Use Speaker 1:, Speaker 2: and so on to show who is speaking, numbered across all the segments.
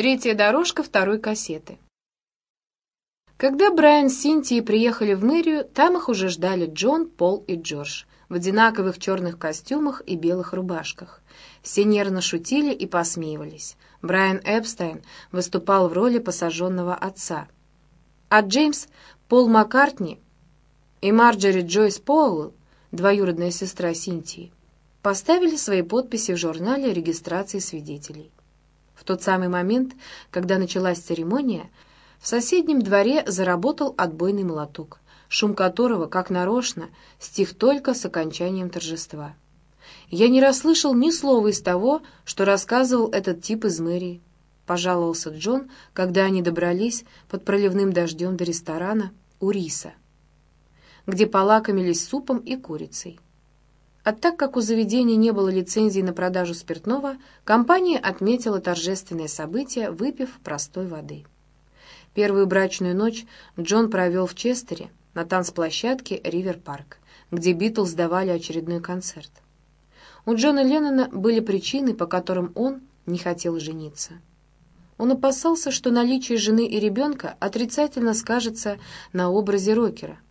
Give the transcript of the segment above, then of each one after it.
Speaker 1: Третья дорожка второй кассеты. Когда Брайан с Синтией приехали в мэрию, там их уже ждали Джон, Пол и Джордж в одинаковых черных костюмах и белых рубашках. Все нервно шутили и посмеивались. Брайан Эпстайн выступал в роли посаженного отца. А Джеймс, Пол Маккартни и Марджори Джойс Поуэлл, двоюродная сестра Синтии, поставили свои подписи в журнале регистрации свидетелей. В тот самый момент, когда началась церемония, в соседнем дворе заработал отбойный молоток, шум которого, как нарочно, стих только с окончанием торжества. «Я не расслышал ни слова из того, что рассказывал этот тип из мэрии», — пожаловался Джон, когда они добрались под проливным дождем до ресторана у Риса, где полакомились супом и курицей. А так как у заведения не было лицензии на продажу спиртного, компания отметила торжественное событие, выпив простой воды. Первую брачную ночь Джон провел в Честере, на танцплощадке Ривер Парк, где Битлз давали очередной концерт. У Джона Леннона были причины, по которым он не хотел жениться. Он опасался, что наличие жены и ребенка отрицательно скажется на образе рокера –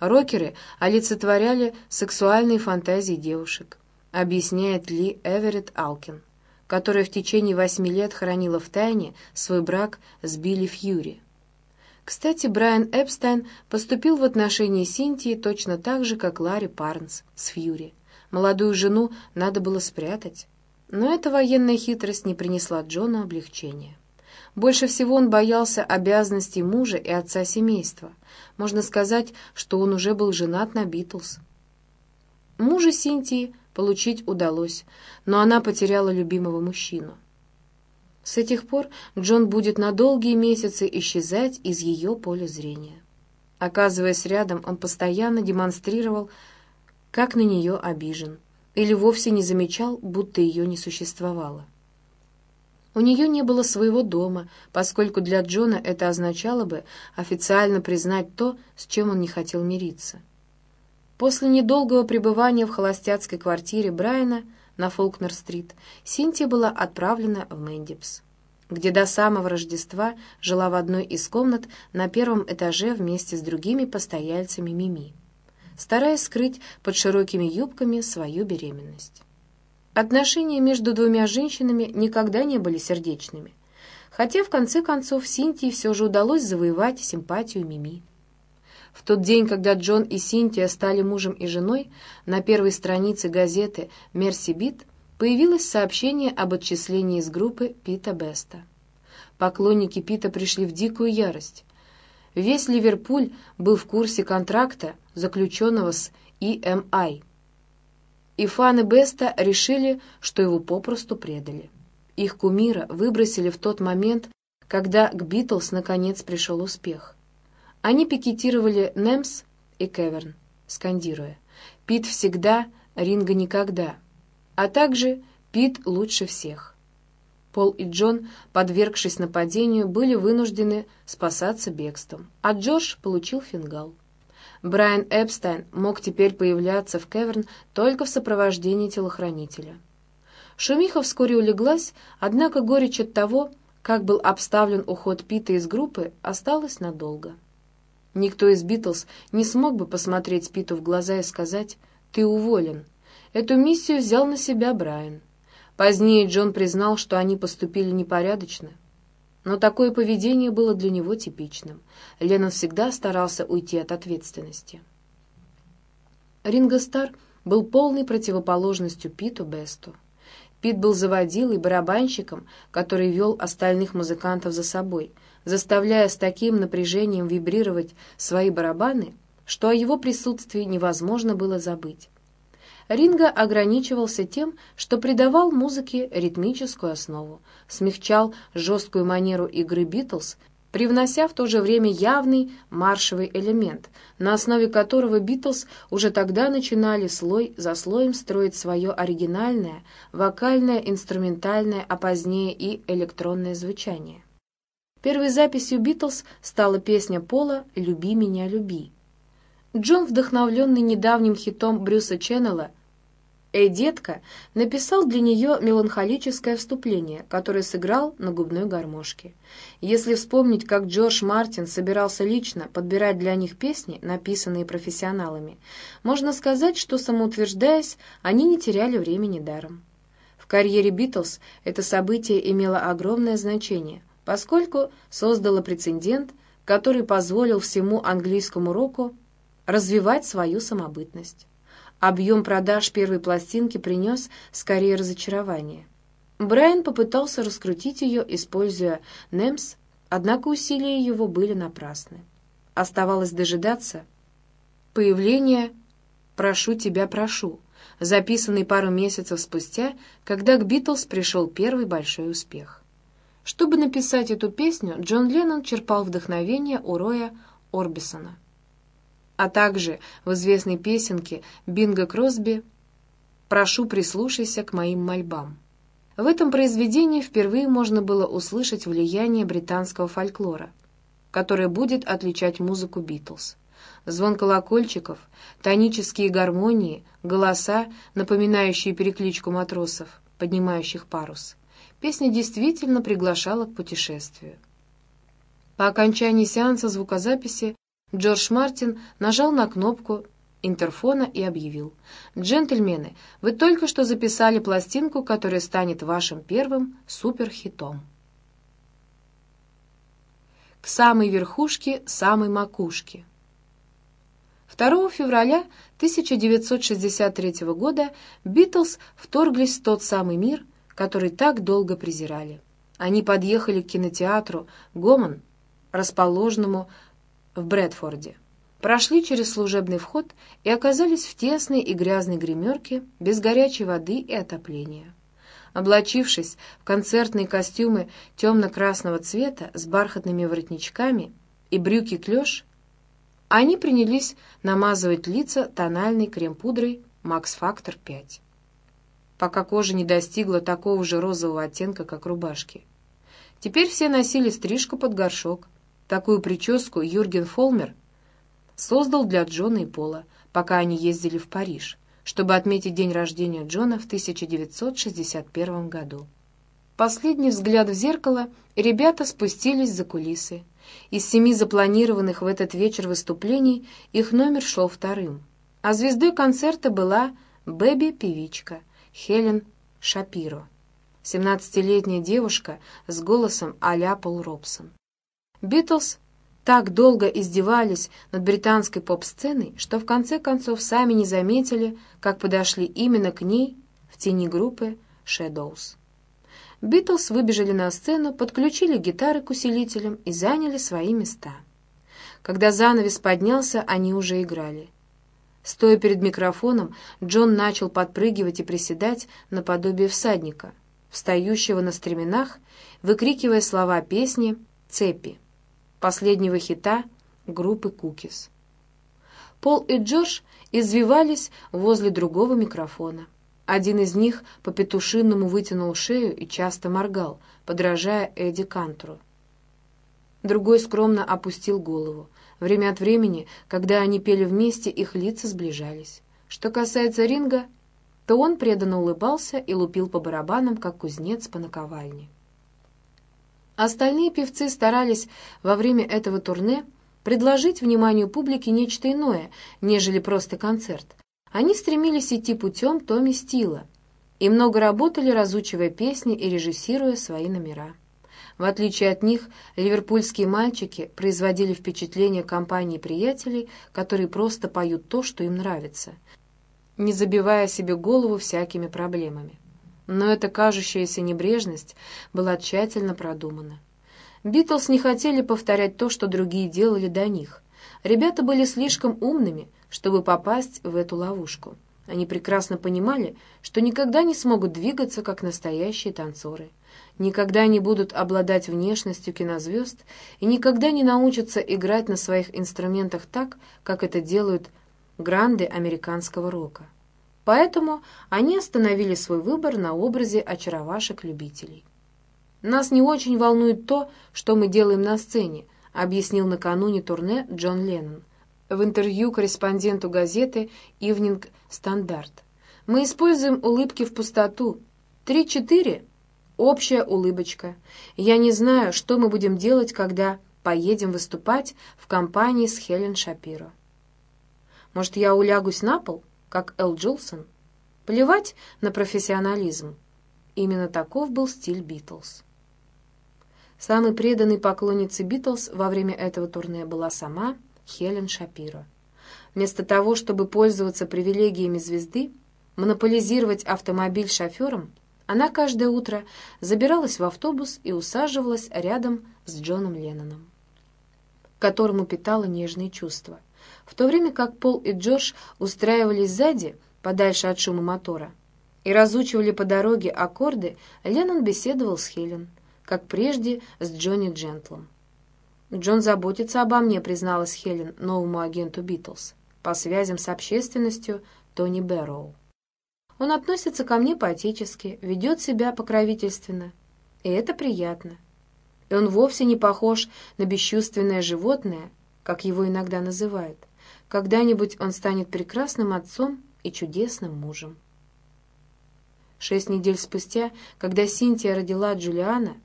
Speaker 1: Рокеры олицетворяли сексуальные фантазии девушек, объясняет Ли Эверетт Алкин, которая в течение восьми лет хранила в тайне свой брак с Билли Фьюри. Кстати, Брайан Эпстайн поступил в отношении Синтии точно так же, как Ларри Парнс с Фьюри. Молодую жену надо было спрятать. Но эта военная хитрость не принесла Джону облегчения. Больше всего он боялся обязанностей мужа и отца семейства. Можно сказать, что он уже был женат на Битлз. Мужа Синтии получить удалось, но она потеряла любимого мужчину. С этих пор Джон будет на долгие месяцы исчезать из ее поля зрения. Оказываясь рядом, он постоянно демонстрировал, как на нее обижен, или вовсе не замечал, будто ее не существовало. У нее не было своего дома, поскольку для Джона это означало бы официально признать то, с чем он не хотел мириться. После недолгого пребывания в холостяцкой квартире Брайана на Фолкнер-стрит Синтия была отправлена в Мэндипс, где до самого Рождества жила в одной из комнат на первом этаже вместе с другими постояльцами Мими, стараясь скрыть под широкими юбками свою беременность. Отношения между двумя женщинами никогда не были сердечными, хотя в конце концов Синтии все же удалось завоевать симпатию Мими. В тот день, когда Джон и Синтия стали мужем и женой, на первой странице газеты «Мерси Бит» появилось сообщение об отчислении из группы Пита Беста. Поклонники Пита пришли в дикую ярость. Весь Ливерпуль был в курсе контракта, заключенного с EMI, и фаны Беста решили, что его попросту предали. Их кумира выбросили в тот момент, когда к Битлз наконец пришел успех. Они пикетировали Немс и Кеверн, скандируя «Пит всегда, Ринга никогда», а также «Пит лучше всех». Пол и Джон, подвергшись нападению, были вынуждены спасаться бегством, а Джордж получил фингал. Брайан Эпстайн мог теперь появляться в Кеверн только в сопровождении телохранителя. Шумиха вскоре улеглась, однако горечь от того, как был обставлен уход Пита из группы, осталась надолго. Никто из Битлз не смог бы посмотреть Питу в глаза и сказать «ты уволен». Эту миссию взял на себя Брайан. Позднее Джон признал, что они поступили непорядочно, но такое поведение было для него типичным. Леннон всегда старался уйти от ответственности. Ринго Стар был полной противоположностью Питу Бесту. Пит был заводилой, барабанщиком, который вел остальных музыкантов за собой, заставляя с таким напряжением вибрировать свои барабаны, что о его присутствии невозможно было забыть. Ринго ограничивался тем, что придавал музыке ритмическую основу, смягчал жесткую манеру игры «Битлз», привнося в то же время явный маршевый элемент, на основе которого «Битлз» уже тогда начинали слой за слоем строить свое оригинальное, вокальное, инструментальное, а позднее и электронное звучание. Первой записью «Битлз» стала песня Пола «Люби меня, люби». Джон, вдохновленный недавним хитом Брюса Ченнелла Эй, детка, написал для нее меланхолическое вступление, которое сыграл на губной гармошке. Если вспомнить, как Джордж Мартин собирался лично подбирать для них песни, написанные профессионалами, можно сказать, что, самоутверждаясь, они не теряли времени даром. В карьере Битлз это событие имело огромное значение, поскольку создало прецедент, который позволил всему английскому року развивать свою самобытность. Объем продаж первой пластинки принес скорее разочарование. Брайан попытался раскрутить ее, используя «Немс», однако усилия его были напрасны. Оставалось дожидаться появления «Прошу тебя, прошу», записанный пару месяцев спустя, когда к «Битлз» пришел первый большой успех. Чтобы написать эту песню, Джон Леннон черпал вдохновение у Роя Орбисона а также в известной песенке Бинго Кросби «Прошу, прислушайся к моим мольбам». В этом произведении впервые можно было услышать влияние британского фольклора, которое будет отличать музыку Битлз. Звон колокольчиков, тонические гармонии, голоса, напоминающие перекличку матросов, поднимающих парус. Песня действительно приглашала к путешествию. По окончании сеанса звукозаписи Джордж Мартин нажал на кнопку интерфона и объявил. «Джентльмены, вы только что записали пластинку, которая станет вашим первым суперхитом». К самой верхушке, самой макушке. 2 февраля 1963 года Битлз вторглись в тот самый мир, который так долго презирали. Они подъехали к кинотеатру «Гомон», расположенному в Брэдфорде. Прошли через служебный вход и оказались в тесной и грязной гримерке без горячей воды и отопления. Облачившись в концертные костюмы темно-красного цвета с бархатными воротничками и брюки-клеш, они принялись намазывать лица тональной крем-пудрой Max Factor 5, пока кожа не достигла такого же розового оттенка, как рубашки. Теперь все носили стрижку под горшок, Такую прическу Юрген Фолмер создал для Джона и Пола, пока они ездили в Париж, чтобы отметить день рождения Джона в 1961 году. Последний взгляд в зеркало, ребята спустились за кулисы. Из семи запланированных в этот вечер выступлений их номер шел вторым, а звездой концерта была бэби-певичка Хелен Шапиро, 17-летняя девушка с голосом а-ля Пол Робсон. Битлз так долго издевались над британской поп-сценой, что в конце концов сами не заметили, как подошли именно к ней в тени группы Shadows. Битлз выбежали на сцену, подключили гитары к усилителям и заняли свои места. Когда занавес поднялся, они уже играли. Стоя перед микрофоном, Джон начал подпрыгивать и приседать наподобие всадника, встающего на стременах, выкрикивая слова песни «Цепи» последнего хита группы «Кукис». Пол и Джордж извивались возле другого микрофона. Один из них по-петушиному вытянул шею и часто моргал, подражая Эдди Кантру. Другой скромно опустил голову. Время от времени, когда они пели вместе, их лица сближались. Что касается Ринга, то он преданно улыбался и лупил по барабанам, как кузнец по наковальне. Остальные певцы старались во время этого турне предложить вниманию публики нечто иное, нежели просто концерт. Они стремились идти путем Томми Стила и много работали, разучивая песни и режиссируя свои номера. В отличие от них, ливерпульские мальчики производили впечатление компании приятелей, которые просто поют то, что им нравится, не забивая себе голову всякими проблемами но эта кажущаяся небрежность была тщательно продумана. Битлз не хотели повторять то, что другие делали до них. Ребята были слишком умными, чтобы попасть в эту ловушку. Они прекрасно понимали, что никогда не смогут двигаться, как настоящие танцоры, никогда не будут обладать внешностью кинозвезд и никогда не научатся играть на своих инструментах так, как это делают гранды американского рока. Поэтому они остановили свой выбор на образе очаровашек-любителей. «Нас не очень волнует то, что мы делаем на сцене», объяснил накануне турне Джон Леннон в интервью корреспонденту газеты «Ивнинг Стандарт». Мы используем улыбки в пустоту. Три-четыре — общая улыбочка. Я не знаю, что мы будем делать, когда поедем выступать в компании с Хелен Шапиро. Может, я улягусь на пол, как Эл Джулсон? Плевать на профессионализм. Именно таков был стиль Битлз. Самой преданной поклонницей Битлз во время этого турне была сама Хелен Шапиро. Вместо того, чтобы пользоваться привилегиями звезды, монополизировать автомобиль шофером, она каждое утро забиралась в автобус и усаживалась рядом с Джоном Ленноном, к которому питала нежные чувства, в то время как Пол и Джордж устраивались сзади, подальше от шума мотора, и разучивали по дороге аккорды, Леннон беседовал с Хелен, как прежде с Джонни Джентлом. «Джон заботится обо мне», — призналась Хелен новому агенту Битлз по связям с общественностью Тони Бэрроу. Он относится ко мне по-отечески, ведет себя покровительственно. И это приятно. И он вовсе не похож на бесчувственное животное, как его иногда называют. Когда-нибудь он станет прекрасным отцом и чудесным мужем. Шесть недель спустя, когда Синтия родила Джулиана,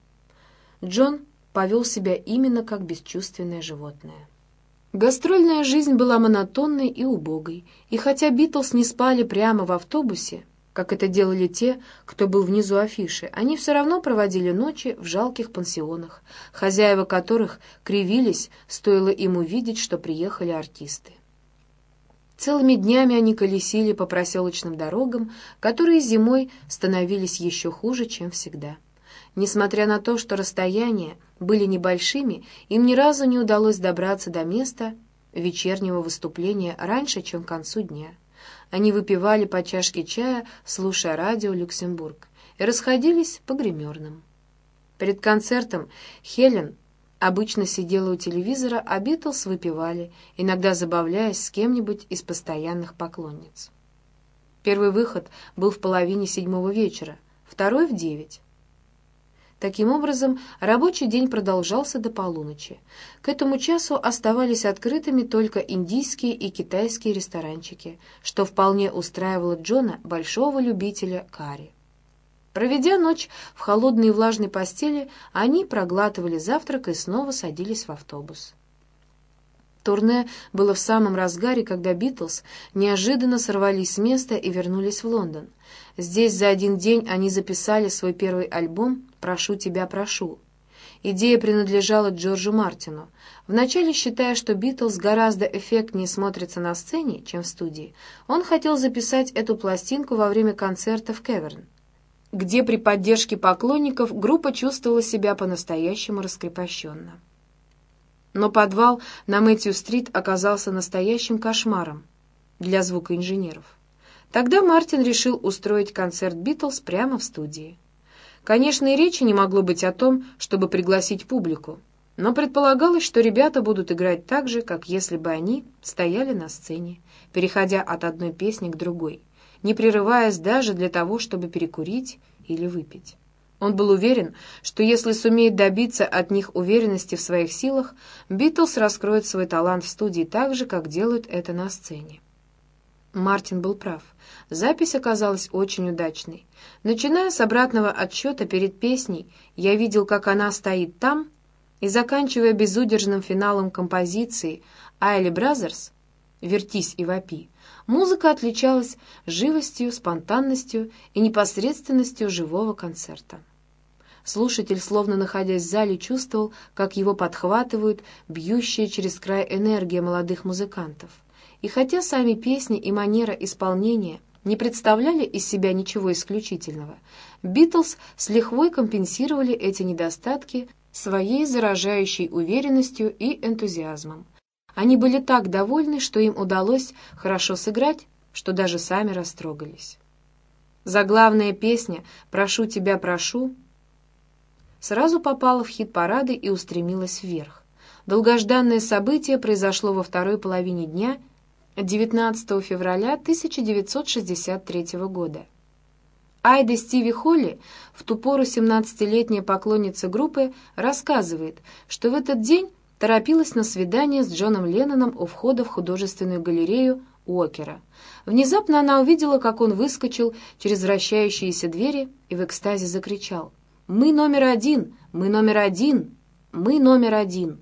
Speaker 1: Джон повел себя именно как бесчувственное животное. Гастрольная жизнь была монотонной и убогой, и хотя Битлз не спали прямо в автобусе, как это делали те, кто был внизу афиши, они все равно проводили ночи в жалких пансионах, хозяева которых кривились, стоило им увидеть, что приехали артисты. Целыми днями они колесили по проселочным дорогам, которые зимой становились еще хуже, чем всегда. Несмотря на то, что расстояния были небольшими, им ни разу не удалось добраться до места вечернего выступления раньше, чем к концу дня. Они выпивали по чашке чая, слушая радио «Люксембург», и расходились по гримерным. Перед концертом Хелен обычно сидела у телевизора, а Битлз выпивали, иногда забавляясь с кем-нибудь из постоянных поклонниц. Первый выход был в половине седьмого вечера, второй — в девять. Таким образом, рабочий день продолжался до полуночи. К этому часу оставались открытыми только индийские и китайские ресторанчики, что вполне устраивало Джона, большого любителя карри. Проведя ночь в холодной и влажной постели, они проглатывали завтрак и снова садились в автобус. Турне было в самом разгаре, когда Битлз неожиданно сорвались с места и вернулись в Лондон. Здесь за один день они записали свой первый альбом «Прошу тебя, прошу». Идея принадлежала Джорджу Мартину. Вначале считая, что Битлз гораздо эффектнее смотрится на сцене, чем в студии, он хотел записать эту пластинку во время концерта в Кеверн, где при поддержке поклонников группа чувствовала себя по-настоящему раскрепощенно. Но подвал на Мэтью-стрит оказался настоящим кошмаром для звукоинженеров. Тогда Мартин решил устроить концерт «Битлз» прямо в студии. Конечно, и речи не могло быть о том, чтобы пригласить публику, но предполагалось, что ребята будут играть так же, как если бы они стояли на сцене, переходя от одной песни к другой, не прерываясь даже для того, чтобы перекурить или выпить. Он был уверен, что если сумеет добиться от них уверенности в своих силах, Битлз раскроет свой талант в студии так же, как делают это на сцене. Мартин был прав. Запись оказалась очень удачной. Начиная с обратного отсчета перед песней, я видел, как она стоит там, и заканчивая безудержным финалом композиции «Айсли Бразерс» «Вертись и вопи», музыка отличалась живостью, спонтанностью и непосредственностью живого концерта. Слушатель, словно находясь в зале, чувствовал, как его подхватывает бьющая через край энергия молодых музыкантов. И хотя сами песни и манера исполнения не представляли из себя ничего исключительного, Битлз с лихвой компенсировали эти недостатки своей заражающей уверенностью и энтузиазмом. Они были так довольны, что им удалось хорошо сыграть, что даже сами растрогались. Заглавная песня «Прошу тебя, прошу» сразу попала в хит-парады и устремилась вверх. Долгожданное событие произошло во второй половине дня 19 февраля 1963 года. Айда Стиви Холли, в ту пору 17-летняя поклонница группы, рассказывает, что в этот день торопилась на свидание с Джоном Ленноном у входа в художественную галерею Уокера. Внезапно она увидела, как он выскочил через вращающиеся двери и в экстазе закричал «Мы номер один! Мы номер один! Мы номер один!»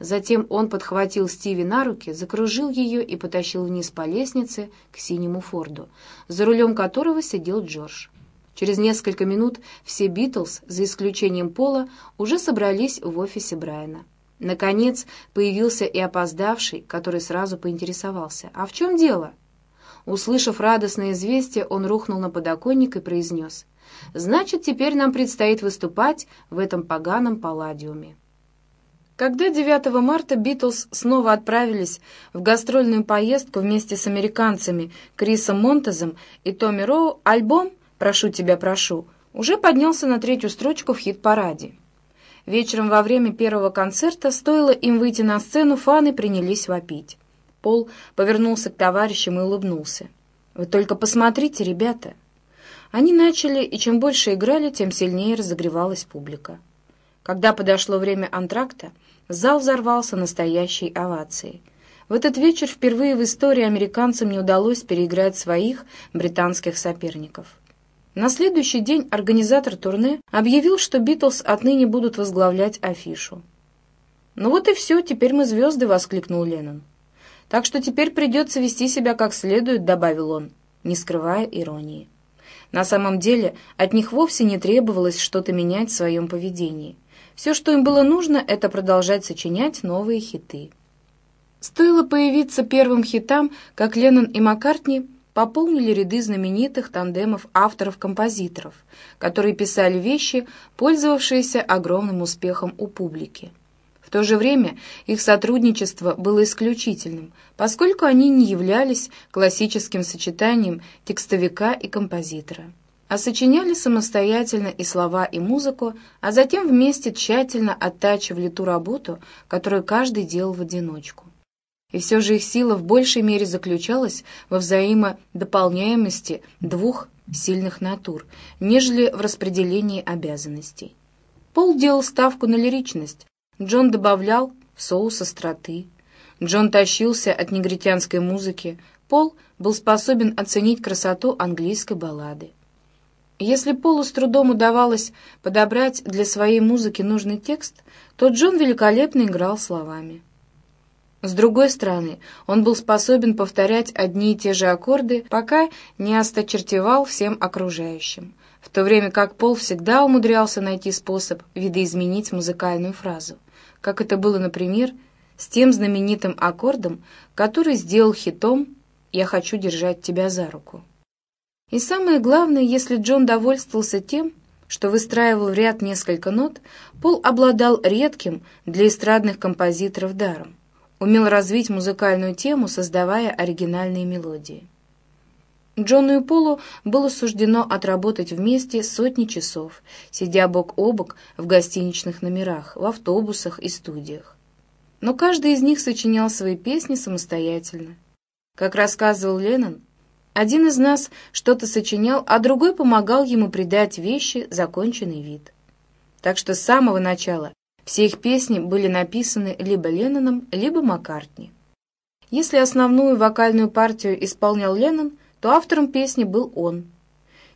Speaker 1: Затем он подхватил Стиви на руки, закружил ее и потащил вниз по лестнице к синему Форду, за рулем которого сидел Джордж. Через несколько минут все Битлз, за исключением Пола, уже собрались в офисе Брайана. Наконец появился и опоздавший, который сразу поинтересовался. «А в чем дело?» Услышав радостное известие, он рухнул на подоконник и произнес. «Значит, теперь нам предстоит выступать в этом поганом палладиуме». Когда 9 марта Битлз снова отправились в гастрольную поездку вместе с американцами Крисом Монтезом и Томми Роу, альбом «Прошу тебя, прошу» уже поднялся на третью строчку в хит-параде. Вечером во время первого концерта стоило им выйти на сцену, фаны принялись вопить. Пол повернулся к товарищам и улыбнулся. «Вы только посмотрите, ребята!» Они начали, и чем больше играли, тем сильнее разогревалась публика. Когда подошло время антракта, Зал взорвался настоящей овацией. В этот вечер впервые в истории американцам не удалось переиграть своих британских соперников. На следующий день организатор турне объявил, что «Битлз» отныне будут возглавлять афишу. «Ну вот и все, теперь мы звезды», — воскликнул Леннон. «Так что теперь придется вести себя как следует», — добавил он, не скрывая иронии. На самом деле от них вовсе не требовалось что-то менять в своем поведении — все, что им было нужно, это продолжать сочинять новые хиты. Стоило появиться первым хитам, как Леннон и Маккартни пополнили ряды знаменитых тандемов авторов-композиторов, которые писали вещи, пользовавшиеся огромным успехом у публики. В то же время их сотрудничество было исключительным, поскольку они не являлись классическим сочетанием текстовика и композитора а сочиняли самостоятельно и слова, и музыку, а затем вместе тщательно оттачивали ту работу, которую каждый делал в одиночку. И все же их сила в большей мере заключалась во взаимодополняемости двух сильных натур, нежели в распределении обязанностей. Пол делал ставку на лиричность, Джон добавлял в соус остроты. Джон тащился от негритянской музыки, Пол был способен оценить красоту английской баллады. Если Полу с трудом удавалось подобрать для своей музыки нужный текст, то Джон великолепно играл словами. С другой стороны, он был способен повторять одни и те же аккорды, пока не осточертевал всем окружающим, в то время как Пол всегда умудрялся найти способ видоизменить музыкальную фразу, как это было, например, с тем знаменитым аккордом, который сделал хитом «Я хочу держать тебя за руку». И самое главное, если Джон довольствовался тем, что выстраивал в ряд несколько нот, Пол обладал редким для эстрадных композиторов даром. Умел развить музыкальную тему, создавая оригинальные мелодии. Джону и Полу было суждено отработать вместе сотни часов, сидя бок о бок в гостиничных номерах, в автобусах и студиях. Но каждый из них сочинял свои песни самостоятельно. Как рассказывал Леннон, один из нас что-то сочинял, а другой помогал ему придать вещи законченный вид. Так что с самого начала все их песни были написаны либо Ленноном, либо Маккартни. Если основную вокальную партию исполнял Леннон, то автором песни был он.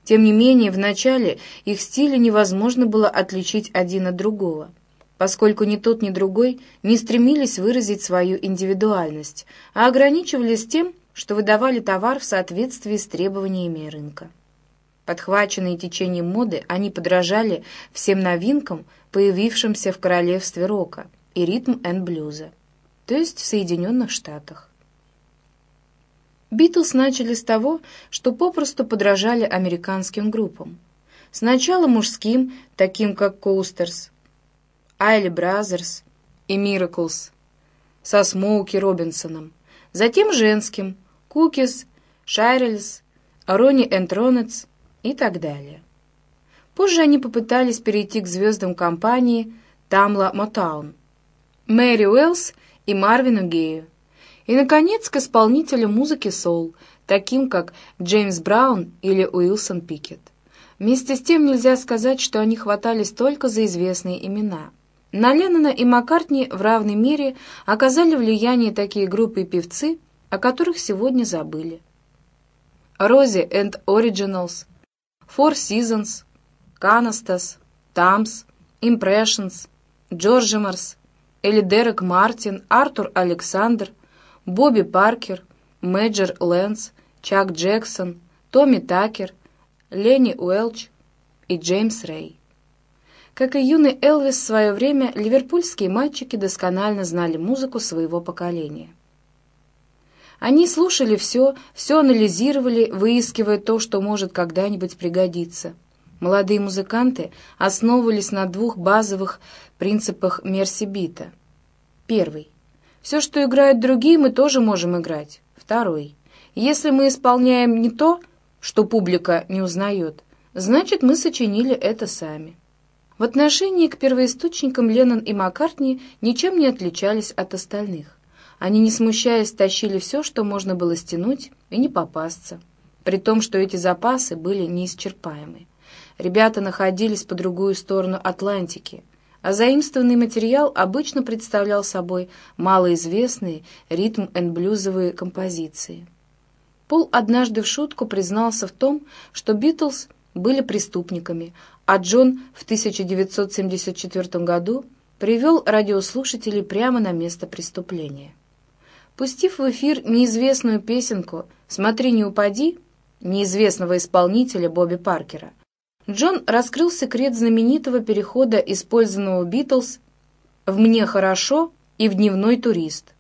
Speaker 1: Тем не менее, в начале их стили невозможно было отличить один от другого, поскольку ни тот, ни другой не стремились выразить свою индивидуальность, а ограничивались тем, что выдавали товар в соответствии с требованиями рынка. Подхваченные течением моды, они подражали всем новинкам, появившимся в королевстве рока и ритм энд блюза, то есть в Соединенных Штатах. Битлз начали с того, что попросту подражали американским группам. Сначала мужским, таким как Коустерс, Айсли Бразерс и Мираклс, со Смоуки Робинсоном, затем женским, Кукис, Шайрельс, Ронни энд Ронетс и так далее. Позже они попытались перейти к звездам компании Тамла Мотаун, Мэри Уэллс и Марвину Гею. И, наконец, к исполнителям музыки соул, таким как Джеймс Браун или Уилсон Пикет. Вместе с тем нельзя сказать, что они хватались только за известные имена. На Леннона и Маккартни в равной мере оказали влияние такие группы и певцы, о которых сегодня забыли. Рози and Originals, Four Seasons, Canastas, Tams, Impressions, Джорджимарс, или Дерек Мартин, Артур Александр, Бобби Паркер, Мэджер Лэнс, Чак Джексон, Томми Такер, Ленни Уэлч и Джеймс Рэй. Как и юный Элвис в свое время, ливерпульские мальчики досконально знали музыку своего поколения. Они слушали все, все анализировали, выискивая то, что может когда-нибудь пригодиться. Молодые музыканты основывались на двух базовых принципах Мерси-бита. Первый. Все, что играют другие, мы тоже можем играть. Второй. Если мы исполняем не то, что публика не узнает, значит, мы сочинили это сами. В отношении к первоисточникам Леннон и Маккартни ничем не отличались от остальных. Они, не смущаясь, тащили все, что можно было стянуть, и не попасться, при том, что эти запасы были неисчерпаемы. Ребята находились по другую сторону Атлантики, а заимствованный материал обычно представлял собой малоизвестные ритм-энд-блюзовые композиции. Пол однажды в шутку признался в том, что «Битлз» были преступниками, а Джон в 1974 году привел радиослушателей прямо на место преступления. Пустив в эфир неизвестную песенку «Смотри, не упади» неизвестного исполнителя Бобби Паркера, Джон раскрыл секрет знаменитого перехода использованного «Битлз» в «Мне хорошо» и в «Дневной турист»,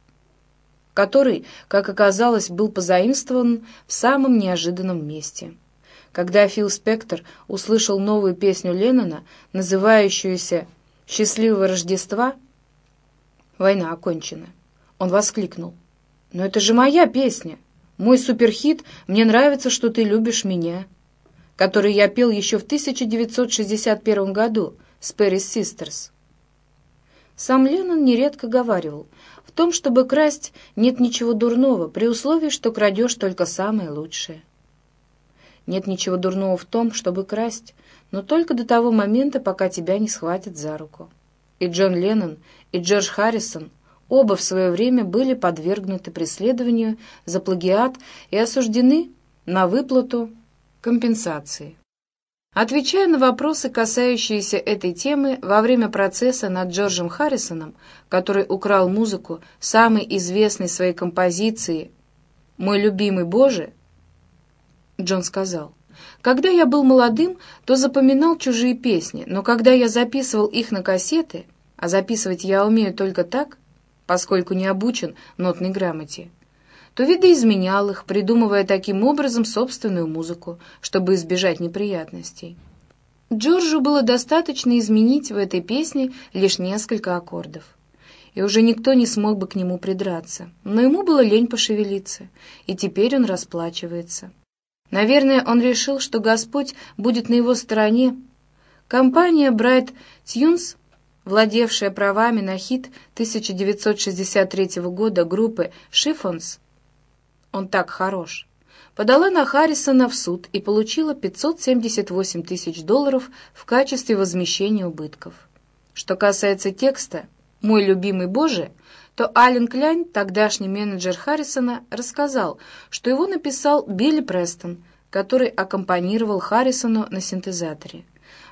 Speaker 1: который, как оказалось, был позаимствован в самом неожиданном месте – когда Фил Спектор услышал новую песню Леннона, называющуюся «Счастливого Рождества», война окончена. Он воскликнул. «Но это же моя песня! Мой суперхит «Мне нравится, что ты любишь меня», который я пел еще в 1961 году с Пэрис Систерс. Сам Леннон нередко говаривал, в том, чтобы красть, нет ничего дурного, при условии, что крадешь только самое лучшее. Нет ничего дурного в том, чтобы красть, но только до того момента, пока тебя не схватят за руку. И Джон Леннон, и Джордж Харрисон оба в свое время были подвергнуты преследованию за плагиат и осуждены на выплату компенсации. Отвечая на вопросы, касающиеся этой темы, во время процесса над Джорджем Харрисоном, который украл музыку самой известной своей композиции «Мой любимый Боже», Джон сказал. «Когда я был молодым, то запоминал чужие песни, но когда я записывал их на кассеты, а записывать я умею только так, поскольку не обучен нотной грамоте, то видоизменял их, придумывая таким образом собственную музыку, чтобы избежать неприятностей. Джорджу было достаточно изменить в этой песне лишь несколько аккордов. И уже никто не смог бы к нему придраться, но ему было лень пошевелиться, и теперь он расплачивается. Наверное, он решил, что Господь будет на его стороне. Компания Bright Tunes, владевшая правами на хит 1963 года группы Chiffons, «Он так хорош», подала на Харрисона в суд и получила 578 тысяч долларов в качестве возмещения убытков. Что касается текста «Мой любимый Боже», то Ален Кляйн, тогдашний менеджер Харрисона, рассказал, что его написал Билли Престон, который аккомпанировал Харрисону на синтезаторе.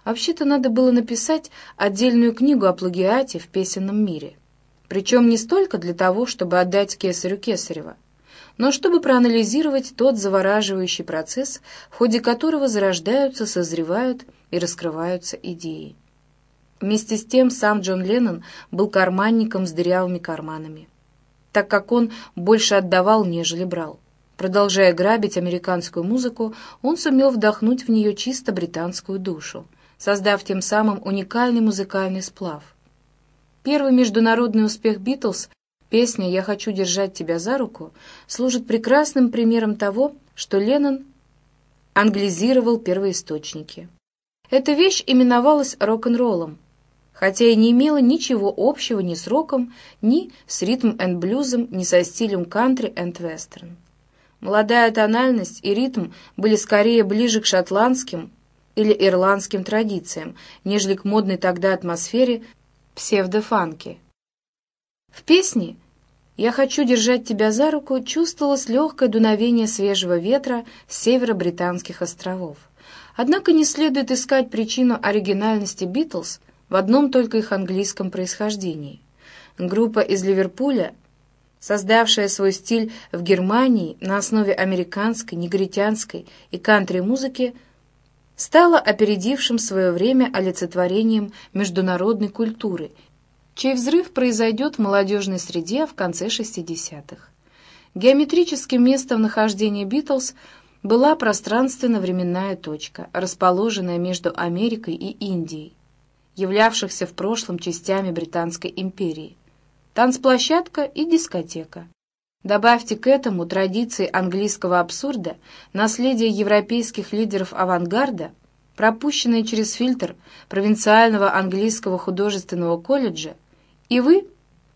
Speaker 1: Вообще-то надо было написать отдельную книгу о плагиате в песенном мире. Причем не столько для того, чтобы отдать кесарю Кесарева, но чтобы проанализировать тот завораживающий процесс, в ходе которого зарождаются, созревают и раскрываются идеи. Вместе с тем сам Джон Леннон был карманником с дырявыми карманами, так как он больше отдавал, нежели брал. Продолжая грабить американскую музыку, он сумел вдохнуть в нее чисто британскую душу, создав тем самым уникальный музыкальный сплав. Первый международный успех «Битлз» песня «Я хочу держать тебя за руку» служит прекрасным примером того, что Леннон англизировал первоисточники. Эта вещь именовалась рок-н-роллом, хотя и не имела ничего общего ни с роком, ни с ритм-энд-блюзом, ни со стилем кантри-энд-вестерн. Молодая тональность и ритм были скорее ближе к шотландским или ирландским традициям, нежели к модной тогда атмосфере псевдофанки. В песне «Я хочу держать тебя за руку» чувствовалось легкое дуновение свежего ветра с северо-британских островов. Однако не следует искать причину оригинальности «Битлз» в одном только их английском происхождении. Группа из Ливерпуля, создавшая свой стиль в Германии на основе американской, негритянской и кантри-музыки, стала опередившим свое время олицетворением международной культуры – чей взрыв произойдет в молодежной среде в конце 60-х. Геометрическим местом нахождения «Битлз» была пространственно-временная точка, расположенная между Америкой и Индией, являвшихся в прошлом частями Британской империи, танцплощадка и дискотека. Добавьте к этому традиции английского абсурда, наследие европейских лидеров авангарда, пропущенное через фильтр провинциального английского художественного колледжа, и вы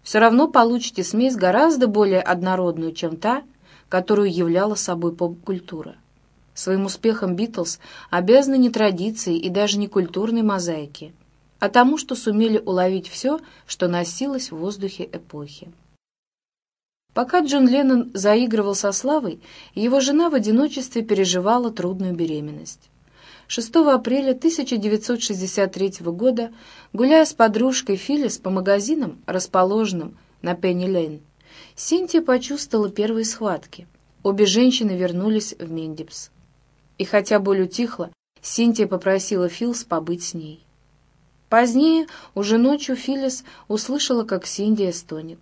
Speaker 1: все равно получите смесь гораздо более однородную, чем та, которую являла собой поп-культура. Своим успехом Битлз обязаны не традиции и даже не культурной мозаике, а тому, что сумели уловить все, что носилось в воздухе эпохи. Пока Джон Леннон заигрывал со Славой, его жена в одиночестве переживала трудную беременность. 6 апреля 1963 года, гуляя с подружкой Филлис по магазинам, расположенным на Пенни-Лейн, Синтия почувствовала первые схватки. Обе женщины вернулись в Мендипс. И хотя боль утихла, Синтия попросила Филс побыть с ней. Позднее, уже ночью, Филлис услышала, как Синдия стонет.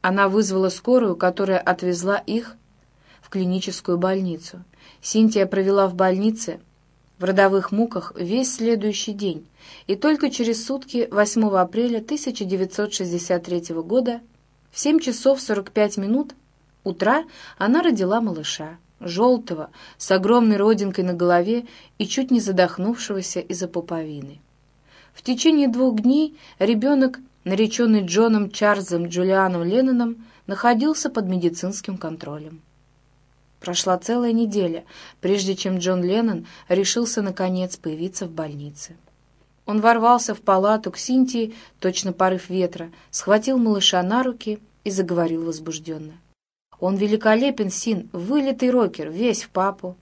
Speaker 1: Она вызвала скорую, которая отвезла их в клиническую больницу. Синтия провела в больнице в родовых муках весь следующий день, и только через сутки 8 апреля 1963 года в 7 часов 45 минут утра она родила малыша, желтого, с огромной родинкой на голове и чуть не задохнувшегося из-за пуповины. В течение двух дней ребенок, нареченный Джоном Чарльзом Джулианом Ленноном, находился под медицинским контролем. Прошла целая неделя, прежде чем Джон Леннон решился, наконец, появиться в больнице. Он ворвался в палату к Синтии, точно порыв ветра, схватил малыша на руки и заговорил возбужденно. «Он великолепен, Син, вылитый рокер, весь в папу».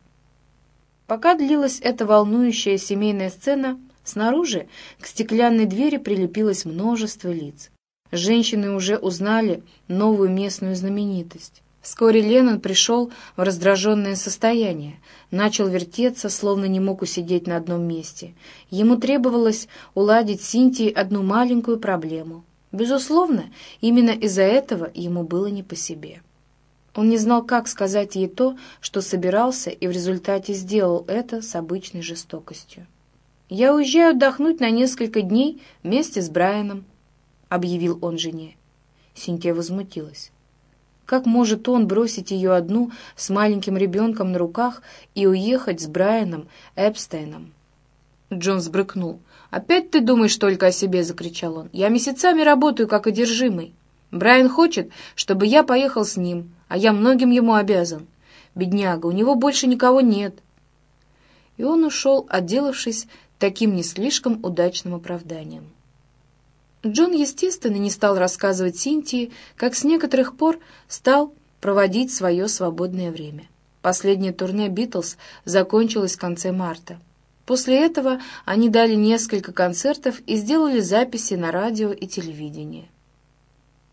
Speaker 1: Пока длилась эта волнующая семейная сцена, снаружи к стеклянной двери прилепилось множество лиц. Женщины уже узнали новую местную знаменитость. Вскоре Леннон пришел в раздраженное состояние, начал вертеться, словно не мог усидеть на одном месте. Ему требовалось уладить с Синтией одну маленькую проблему. Безусловно, именно из-за этого ему было не по себе. Он не знал, как сказать ей то, что собирался, и в результате сделал это с обычной жестокостью. «Я уезжаю отдохнуть на несколько дней вместе с Брайаном», — объявил он жене. Синтия возмутилась. Как может он бросить ее одну с маленьким ребенком на руках и уехать с Брайаном Эпстейном? Джон сбрыкнул. «Опять ты думаешь только о себе!» — закричал он. «Я месяцами работаю, как одержимый. Брайан хочет, чтобы я поехал с ним, а я многим ему обязан. Бедняга, у него больше никого нет». И он ушел, отделавшись таким не слишком удачным оправданием. Джон, естественно, не стал рассказывать Синтии, как с некоторых пор стал проводить свое свободное время. Последнее турне «Битлз» закончилось в конце марта. После этого они дали несколько концертов и сделали записи на радио и телевидении.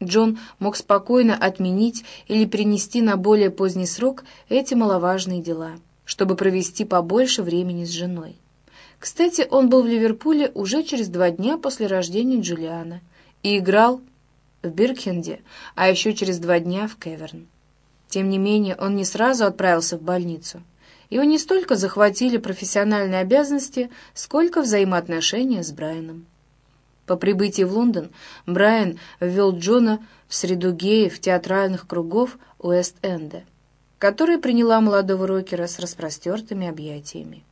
Speaker 1: Джон мог спокойно отменить или перенести на более поздний срок эти маловажные дела, чтобы провести побольше времени с женой. Кстати, он был в Ливерпуле уже через два дня после рождения Джулиана и играл в Биркхенде, а еще через два дня в Кеверн. Тем не менее, он не сразу отправился в больницу. Его не столько захватили профессиональные обязанности, сколько взаимоотношения с Брайаном. По прибытии в Лондон Брайан ввел Джона в среду геев театральных кругов Уэст-Энда, которая приняла молодого рокера с распростертыми объятиями.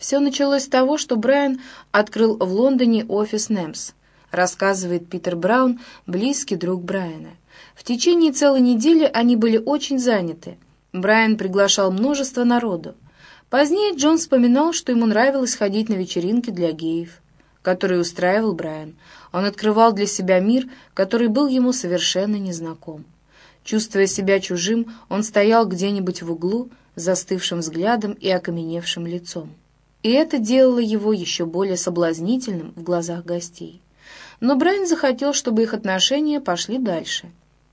Speaker 1: Все началось с того, что Брайан открыл в Лондоне офис Немс, рассказывает Питер Браун, близкий друг Брайана. В течение целой недели они были очень заняты. Брайан приглашал множество народу. Позднее Джон вспоминал, что ему нравилось ходить на вечеринки для геев, которые устраивал Брайан. Он открывал для себя мир, который был ему совершенно незнаком. Чувствуя себя чужим, он стоял где-нибудь в углу, застывшим взглядом и окаменевшим лицом. И это делало его еще более соблазнительным в глазах гостей. Но Брайан захотел, чтобы их отношения пошли дальше.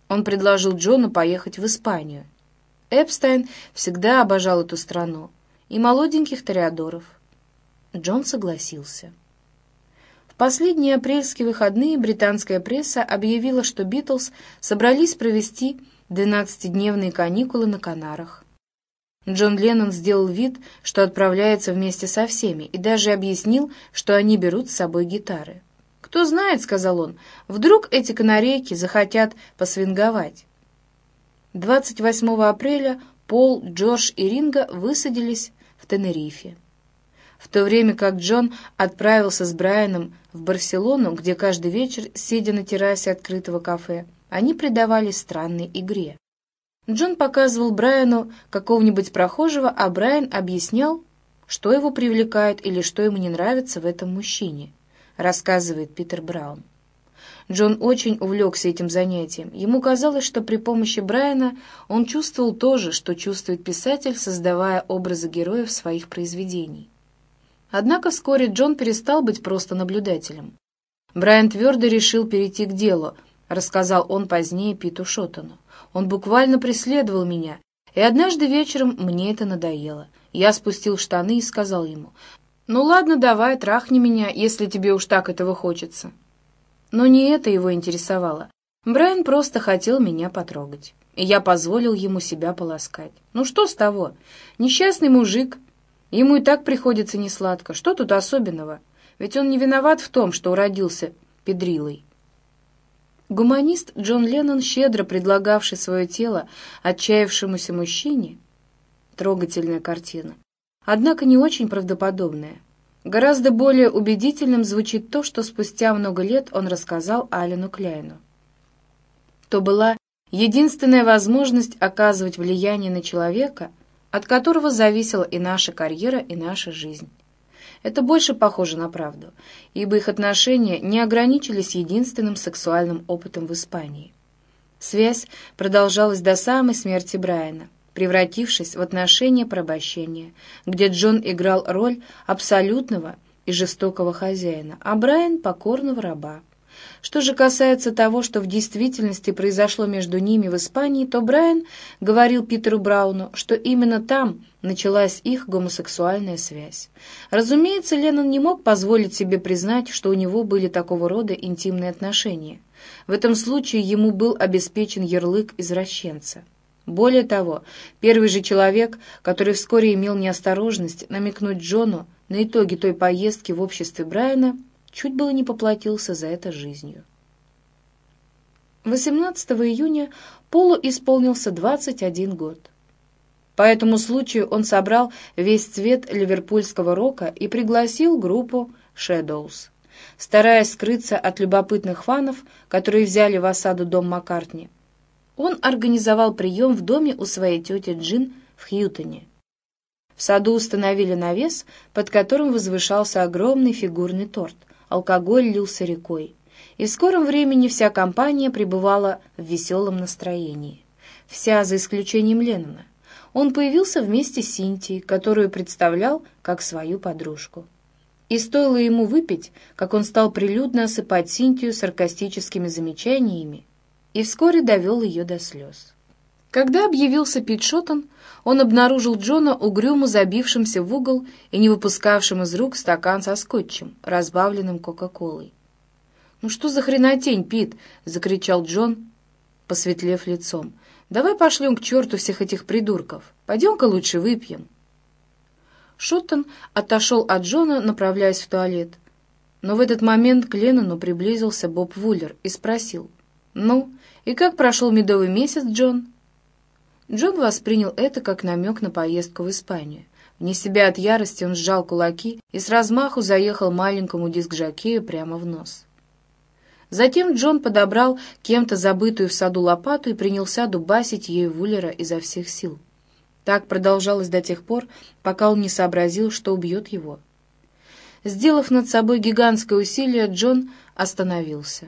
Speaker 1: Он предложил Джону поехать в Испанию. Эпстайн всегда обожал эту страну и молоденьких тореадоров. Джон согласился. В последние апрельские выходные британская пресса объявила, что Битлз собрались провести 12-дневные каникулы на Канарах. Джон Леннон сделал вид, что отправляется вместе со всеми, и даже объяснил, что они берут с собой гитары. «Кто знает», — сказал он, — «вдруг эти канарейки захотят посвинговать». 28 апреля Пол, Джордж и Ринга высадились в Тенерифе. В то время как Джон отправился с Брайаном в Барселону, где каждый вечер, сидя на террасе открытого кафе, они предавались странной игре. Джон показывал Брайану какого-нибудь прохожего, а Брайан объяснял, что его привлекает или что ему не нравится в этом мужчине, рассказывает Питер Браун. Джон очень увлекся этим занятием. Ему казалось, что при помощи Брайана он чувствовал то же, что чувствует писатель, создавая образы героев своих произведений. Однако вскоре Джон перестал быть просто наблюдателем. Брайан твердо решил перейти к делу, рассказал он позднее Питу Шоттону. Он буквально преследовал меня, и однажды вечером мне это надоело. Я спустил штаны и сказал ему, «Ну ладно, давай, трахни меня, если тебе уж так этого хочется». Но не это его интересовало. Брайан просто хотел меня потрогать, и я позволил ему себя полоскать. Ну что с того? Несчастный мужик. Ему и так приходится несладко. Что тут особенного? Ведь он не виноват в том, что уродился педрилой. Гуманист Джон Леннон, щедро предлагавший свое тело отчаявшемуся мужчине, трогательная картина, однако не очень правдоподобная. Гораздо более убедительным звучит то, что спустя много лет он рассказал Алину Кляйну. То была единственная возможность оказывать влияние на человека, от которого зависела и наша карьера, и наша жизнь. Это больше похоже на правду, ибо их отношения не ограничились единственным сексуальным опытом в Испании. Связь продолжалась до самой смерти Брайана, превратившись в отношения порабощения, где Джон играл роль абсолютного и жестокого хозяина, а Брайан — покорного раба. Что же касается того, что в действительности произошло между ними в Испании, то Брайан говорил Питеру Брауну, что именно там началась их гомосексуальная связь. Разумеется, Леннон не мог позволить себе признать, что у него были такого рода интимные отношения. В этом случае ему был обеспечен ярлык извращенца. Более того, первый же человек, который вскоре имел неосторожность намекнуть Джону на итоги той поездки в обществе Брайана, чуть было не поплатился за это жизнью. 18 июня Полу исполнился 21 год. По этому случаю он собрал весь цвет ливерпульского рока и пригласил группу «Shadows». Стараясь скрыться от любопытных фанов, которые взяли в осаду дом Маккартни, он организовал прием в доме у своей тети Джин в Хьютоне. В саду установили навес, под которым возвышался огромный фигурный торт, алкоголь лился рекой, и в скором времени вся компания пребывала в веселом настроении. Вся, за исключением Леннона. Он появился вместе с Синтией, которую представлял как свою подружку. И стоило ему выпить, как он стал прилюдно осыпать Синтию саркастическими замечаниями и вскоре довел ее до слез. Когда объявился Пит Шоттон, он обнаружил Джона угрюмо забившимся в угол и не выпускавшим из рук стакан со скотчем, разбавленным Кока-Колой. «Ну что за хренотень, Пит?» — закричал Джон, посветлев лицом. «Давай пошлем к черту всех этих придурков. Пойдем-ка лучше выпьем». Шоттон отошел от Джона, направляясь в туалет. Но в этот момент к Леннону приблизился Боб Вуллер и спросил. «Ну, и как прошел медовый месяц, Джон?» Джон воспринял это как намек на поездку в Испанию. Вне себя от ярости он сжал кулаки и с размаху заехал маленькому диск-жокею прямо в нос. Затем Джон подобрал кем-то забытую в саду лопату и принялся дубасить ею Вуллера изо всех сил. Так продолжалось до тех пор, пока он не сообразил, что убьет его. Сделав над собой гигантское усилие, Джон остановился.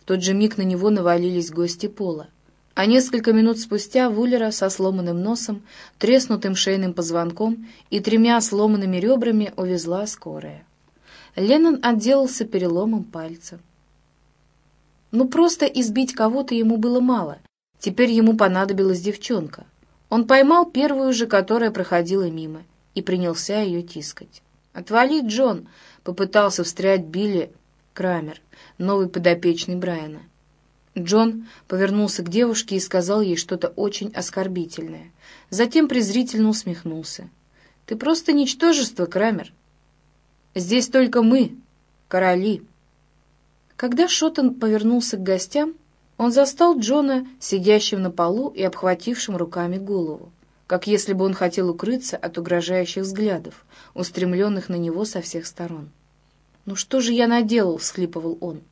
Speaker 1: В тот же миг на него навалились гости пола. А несколько минут спустя Вуллера со сломанным носом, треснутым шейным позвонком и тремя сломанными ребрами увезла скорая. Леннон отделался переломом пальца. Ну, просто избить кого-то ему было мало. Теперь ему понадобилась девчонка. Он поймал первую же, которая проходила мимо, и принялся ее тискать. «Отвали, Джон!» — попытался встрять Билли Крамер, новый подопечный Брайана. Джон повернулся к девушке и сказал ей что-то очень оскорбительное. Затем презрительно усмехнулся. «Ты просто ничтожество, Крамер. Здесь только мы, короли». Когда Шоттон повернулся к гостям, он застал Джона сидящим на полу и обхватившим руками голову, как если бы он хотел укрыться от угрожающих взглядов, устремленных на него со всех сторон. «Ну что же я наделал?» — всхлипывал он.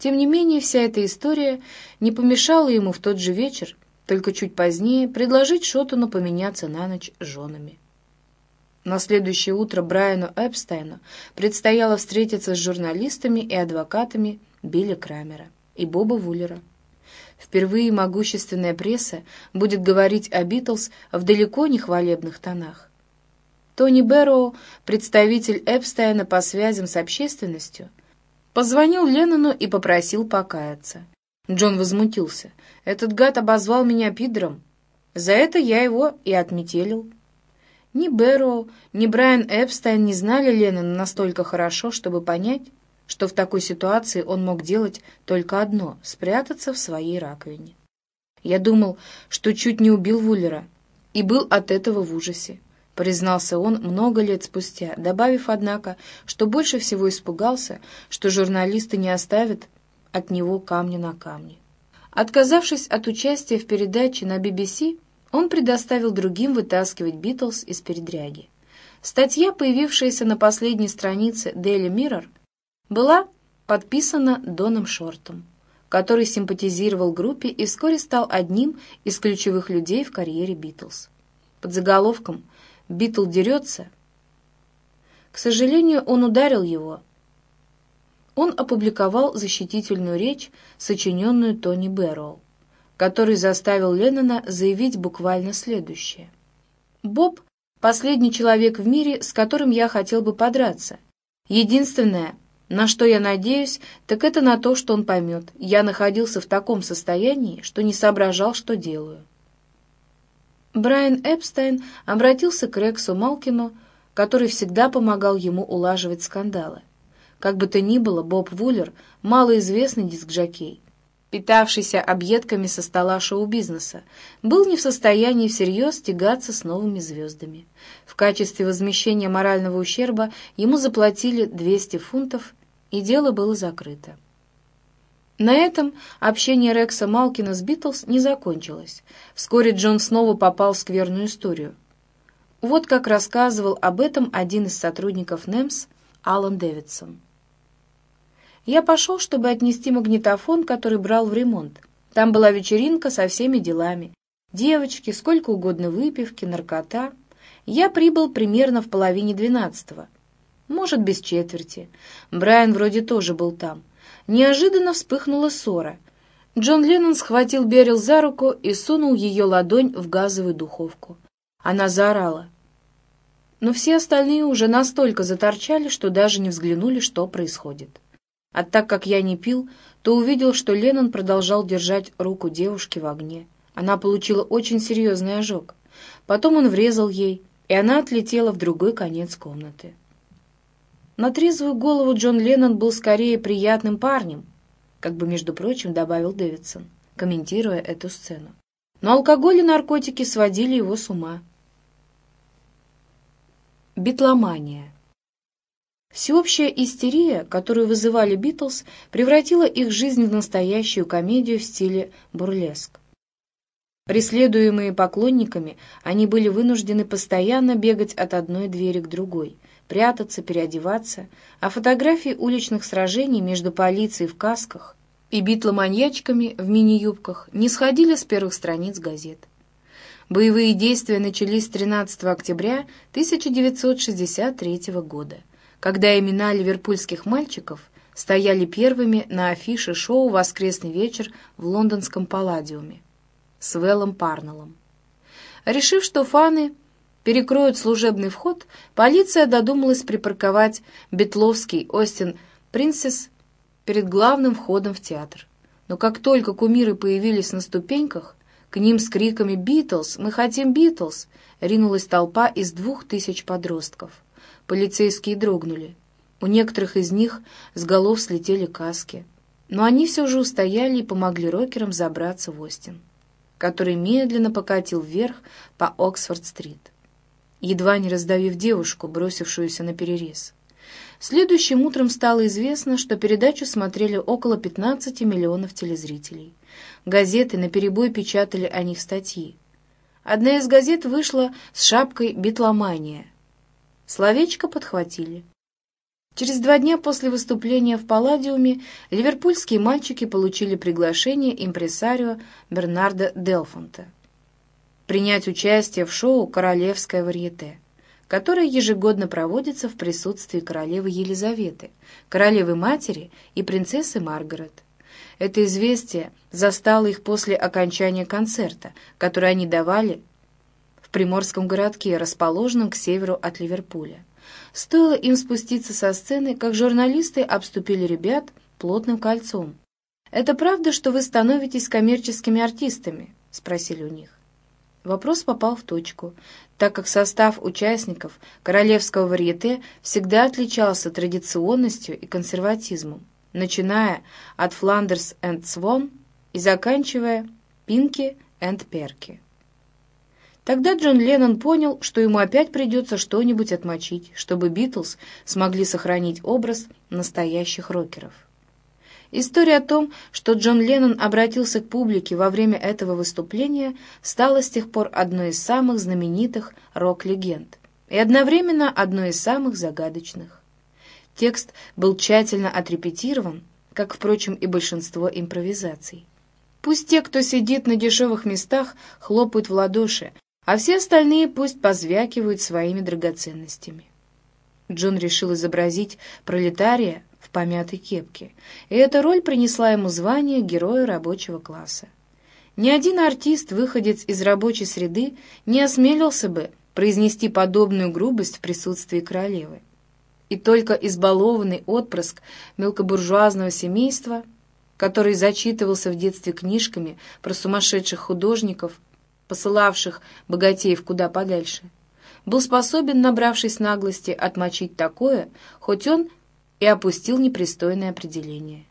Speaker 1: Тем не менее, вся эта история не помешала ему в тот же вечер, только чуть позднее, предложить Шотуну поменяться на ночь с женами. На следующее утро Брайану Эпстайну предстояло встретиться с журналистами и адвокатами Билли Крамера и Боба Вуллера. Впервые могущественная пресса будет говорить о Битлз в далеко не хвалебных тонах. Тони Бэрроу, представитель Эпстайна по связям с общественностью, Позвонил Леннону и попросил покаяться. Джон возмутился. «Этот гад обозвал меня пидором. За это я его и отметелил». Ни Бэрроу, ни Брайан Эпстайн не знали Леннона настолько хорошо, чтобы понять, что в такой ситуации он мог делать только одно — спрятаться в своей раковине. Я думал, что чуть не убил Вуллера, и был от этого в ужасе признался он много лет спустя, добавив, однако, что больше всего испугался, что журналисты не оставят от него камня на камне. Отказавшись от участия в передаче на BBC, он предоставил другим вытаскивать Битлз из передряги. Статья, появившаяся на последней странице Daily Mirror, была подписана Доном Шортом, который симпатизировал группе и вскоре стал одним из ключевых людей в карьере Битлз. Под заголовком Битл дерется. К сожалению, он ударил его. Он опубликовал защитительную речь, сочиненную Тони Бэрроу, который заставил Леннона заявить буквально следующее. «Боб — последний человек в мире, с которым я хотел бы подраться. Единственное, на что я надеюсь, так это на то, что он поймет. Я находился в таком состоянии, что не соображал, что делаю. Брайан Эпстайн обратился к Рексу Малкину, который всегда помогал ему улаживать скандалы. Как бы то ни было, Боб Вуллер — малоизвестный диск-жокей, питавшийся объедками со стола шоу-бизнеса, был не в состоянии всерьез тягаться с новыми звездами. В качестве возмещения морального ущерба ему заплатили 200 фунтов, и дело было закрыто. На этом общение Рекса Малкина с Битлз не закончилось. Вскоре Джон снова попал в скверную историю. Вот как рассказывал об этом один из сотрудников НЭМС, Алан Дэвидсон. «Я пошел, чтобы отнести магнитофон, который брал в ремонт. Там была вечеринка со всеми делами. Девочки, сколько угодно выпивки, наркота. Я прибыл примерно в половине двенадцатого. Может, без четверти. Брайан вроде тоже был там. Неожиданно вспыхнула ссора. Джон Леннон схватил Берил за руку и сунул ее ладонь в газовую духовку. Она заорала. Но все остальные уже настолько заторчали, что даже не взглянули, что происходит. А так как я не пил, то увидел, что Леннон продолжал держать руку девушки в огне. Она получила очень серьезный ожог. Потом он врезал ей, и она отлетела в другой конец комнаты. На трезвую голову Джон Леннон был скорее приятным парнем, как бы, между прочим, добавил Дэвидсон, комментируя эту сцену. Но алкоголь и наркотики сводили его с ума. Битломания. Всеобщая истерия, которую вызывали Битлз, превратила их жизнь в настоящую комедию в стиле бурлеск. Преследуемые поклонниками, они были вынуждены постоянно бегать от одной двери к другой – прятаться, переодеваться, а фотографии уличных сражений между полицией в касках и битломаньячками в мини-юбках не сходили с первых страниц газет. Боевые действия начались 13 октября 1963 года, когда имена ливерпульских мальчиков стояли первыми на афише шоу «Воскресный вечер» в лондонском Палладиуме. с Вэллом Парнеллом. Решив, что фаны перекроют служебный вход, полиция додумалась припарковать Бетловский Остин Принцесс перед главным входом в театр. Но как только кумиры появились на ступеньках, к ним с криками «Битлз! Мы хотим Битлз!» ринулась толпа из двух тысяч подростков. Полицейские дрогнули. У некоторых из них с голов слетели каски. Но они все же устояли и помогли рокерам забраться в Остин, который медленно покатил вверх по Оксфорд-стрит, едва не раздавив девушку, бросившуюся на перерез. Следующим утром стало известно, что передачу смотрели около 15 миллионов телезрителей. Газеты наперебой печатали о них статьи. Одна из газет вышла с шапкой «Битломания». Словечко подхватили. Через два дня после выступления в Палладиуме ливерпульские мальчики получили приглашение импресарио Бернарда Делфонта принять участие в шоу «Королевское варьете», которое ежегодно проводится в присутствии королевы Елизаветы, королевы-матери и принцессы Маргарет. Это известие застало их после окончания концерта, который они давали в приморском городке, расположенном к северу от Ливерпуля. Стоило им спуститься со сцены, как журналисты обступили ребят плотным кольцом. «Это правда, что вы становитесь коммерческими артистами?» — спросили у них. Вопрос попал в точку, так как состав участников королевского варьете всегда отличался традиционностью и консерватизмом начиная от «Фландерс энд Свон» и заканчивая «Пинки энд Перки». Тогда Джон Леннон понял, что ему опять придется что-нибудь отмочить, чтобы Битлз смогли сохранить образ настоящих рокеров. История о том, что Джон Леннон обратился к публике во время этого выступления, стала с тех пор одной из самых знаменитых рок-легенд и одновременно одной из самых загадочных. Текст был тщательно отрепетирован, как, впрочем, и большинство импровизаций. Пусть те, кто сидит на дешевых местах, хлопают в ладоши, а все остальные пусть позвякивают своими драгоценностями. Джон решил изобразить пролетария помятой кепке, и эта роль принесла ему звание героя рабочего класса. Ни один артист, выходец из рабочей среды, не осмелился бы произнести подобную грубость в присутствии королевы и только избалованный отпрыск мелкобуржуазного семейства, который зачитывался в детстве книжками про сумасшедших художников, посылавших богатеев куда подальше, был способен, набравшись наглости, отмочить такое, хоть он и опустил непристойное определение.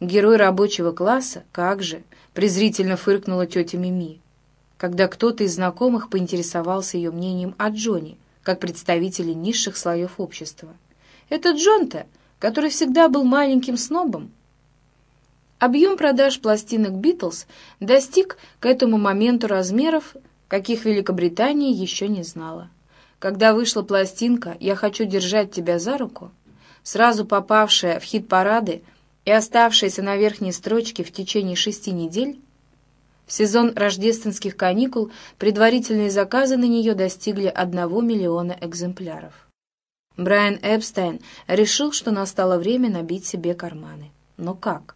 Speaker 1: Герой рабочего класса, как же, презрительно фыркнула тетя Мими, когда кто-то из знакомых поинтересовался ее мнением о Джоне, как представителе низших слоев общества. Это Джон-то, который всегда был маленьким снобом. Объем продаж пластинок «Битлз» достиг к этому моменту размеров, каких Великобритания еще не знала. Когда вышла пластинка «Я хочу держать тебя за руку», сразу попавшая в хит-парады и оставшаяся на верхней строчке в течение шести недель, в сезон рождественских каникул предварительные заказы на нее достигли одного миллиона экземпляров. Брайан Эпстайн решил, что настало время набить себе карманы. Но как?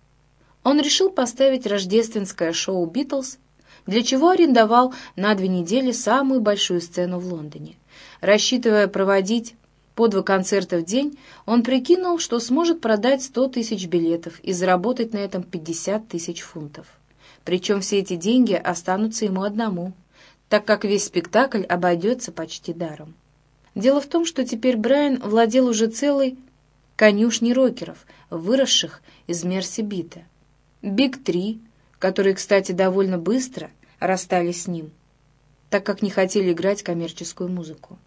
Speaker 1: Он решил поставить рождественское шоу «Битлз», для чего арендовал на две недели самую большую сцену в Лондоне. Рассчитывая проводить по два концерта в день, он прикинул, что сможет продать 100 тысяч билетов и заработать на этом 50 тысяч фунтов. Причем все эти деньги останутся ему одному, так как весь спектакль обойдется почти даром. Дело в том, что теперь Брайан владел уже целой конюшней рокеров, выросших из Мерси-Бита. Биг-3, которые, кстати, довольно быстро расстались с ним, так как не хотели играть коммерческую музыку.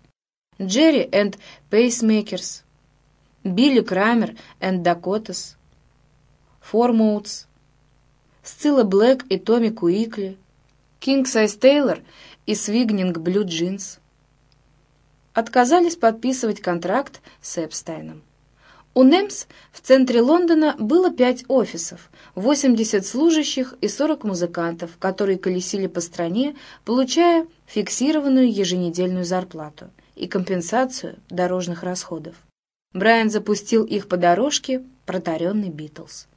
Speaker 1: Джерри энд Пейсмейкерс, Билли Крамер энд Дакотас, Фор Моустс, Сцилла Блэк и Томми Куикли, Кинг Сайз Тейлор и Свингинг Блю Джинс — отказались подписывать контракт с Эпстайном. У Немс в центре Лондона было пять офисов, 80 служащих и 40 музыкантов, которые колесили по стране, получая фиксированную еженедельную зарплату и компенсацию дорожных расходов. Брайан запустил их по дорожке «Протаренный Битлз».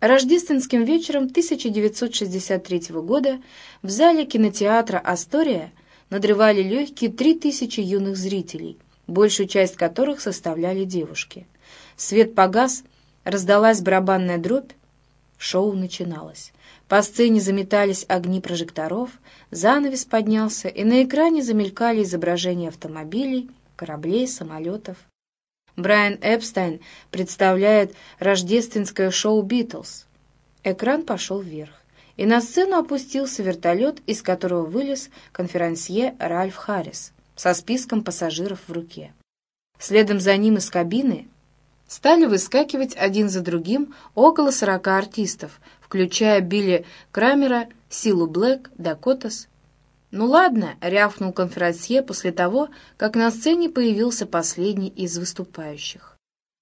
Speaker 1: Рождественским вечером 1963 года в зале кинотеатра «Астория» надрывали легкие три тысячи юных зрителей, большую часть которых составляли девушки. Свет погас, раздалась барабанная дробь, шоу начиналось. По сцене заметались огни прожекторов, занавес поднялся, и на экране замелькали изображения автомобилей, кораблей, самолетов. Брайан Эпстайн представляет рождественское шоу «Битлз». Экран пошел вверх, и на сцену опустился вертолет, из которого вылез конферансье Ральф Харрис со списком пассажиров в руке. Следом за ним из кабины стали выскакивать один за другим около сорока артистов, включая Билли Крамера, Силу Блэк, Дакотас. «Ну ладно», — рявкнул конферансье после того, как на сцене появился последний из выступающих.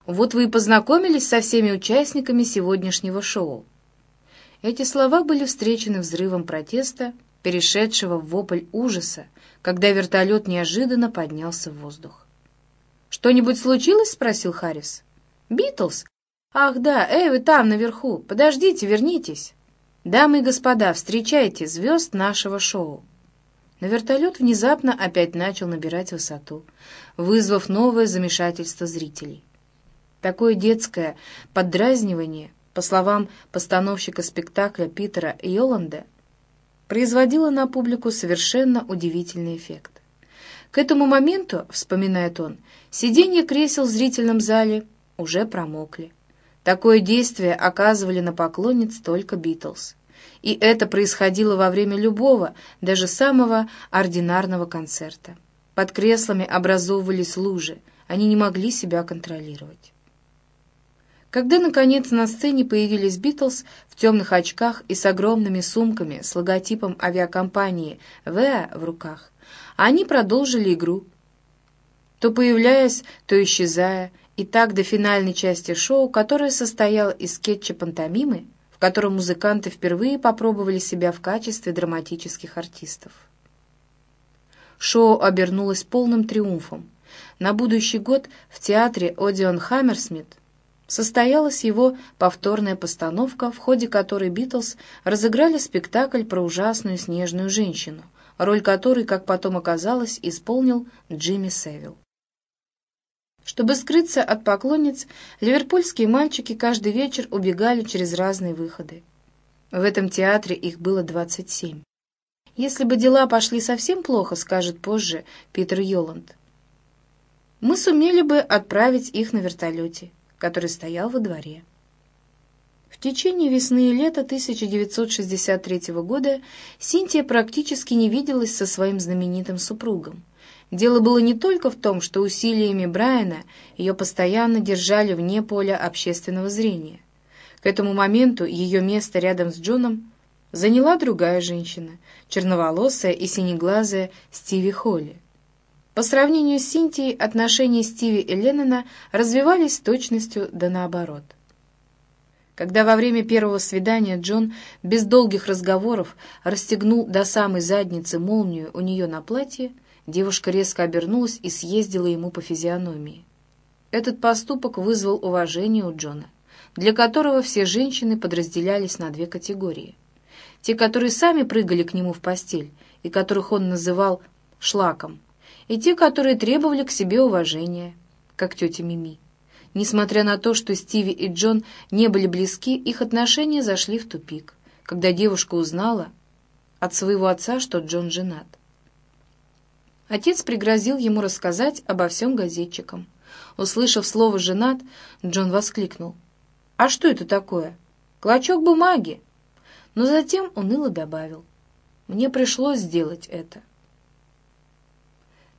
Speaker 1: «Вот вы и познакомились со всеми участниками сегодняшнего шоу». Эти слова были встречены взрывом протеста, перешедшего в вопль ужаса, когда вертолет неожиданно поднялся в воздух. «Что-нибудь случилось?» — спросил Харрис. «Битлз? «Ах да, эй, вы там, наверху! Подождите, вернитесь!» «Дамы и господа, встречайте звезд нашего шоу!» Но вертолет внезапно опять начал набирать высоту, вызвав новое замешательство зрителей. Такое детское поддразнивание, по словам постановщика спектакля Питера Йоланда, производило на публику совершенно удивительный эффект. К этому моменту, вспоминает он, сиденья кресел в зрительном зале уже промокли. Такое действие оказывали на поклонниц только Битлз. И это происходило во время любого, даже самого ординарного концерта. Под креслами образовывались лужи, они не могли себя контролировать. Когда, наконец, на сцене появились Битлз в темных очках и с огромными сумками с логотипом авиакомпании «ВЭА» в руках, они продолжили игру, то появляясь, то исчезая, и так до финальной части шоу, которое состояло из скетча пантомимы, в котором музыканты впервые попробовали себя в качестве драматических артистов. Шоу обернулось полным триумфом. На будущий год в театре Одион Хаммерсмит состоялась его повторная постановка, в ходе которой Битлз разыграли спектакль про ужасную снежную женщину, роль которой, как потом оказалось, исполнил Джимми Севилл. Чтобы скрыться от поклонниц, ливерпульские мальчики каждый вечер убегали через разные выходы. В этом театре их было 27. Если бы дела пошли совсем плохо, скажет позже Питер Йоланд, мы сумели бы отправить их на вертолете, который стоял во дворе. В течение весны и лета 1963 года Синтия практически не виделась со своим знаменитым супругом. Дело было не только в том, что усилиями Брайана ее постоянно держали вне поля общественного зрения. К этому моменту ее место рядом с Джоном заняла другая женщина, черноволосая и синеглазая Стиви Холли. По сравнению с Синтией, отношения Стиви и Леннона развивались с точностью да наоборот. Когда во время первого свидания Джон без долгих разговоров расстегнул до самой задницы молнию у нее на платье, Девушка резко обернулась и съездила ему по физиономии. Этот поступок вызвал уважение у Джона, для которого все женщины подразделялись на две категории. Те, которые сами прыгали к нему в постель, и которых он называл «шлаком», и те, которые требовали к себе уважения, как тетя Мими. Несмотря на то, что Стиви и Джон не были близки, их отношения зашли в тупик, когда девушка узнала от своего отца, что Джон женат. Отец пригрозил ему рассказать обо всем газетчикам. Услышав слово «женат», Джон воскликнул. «А что это такое? Клочок бумаги!» Но затем уныло добавил. «Мне пришлось сделать это».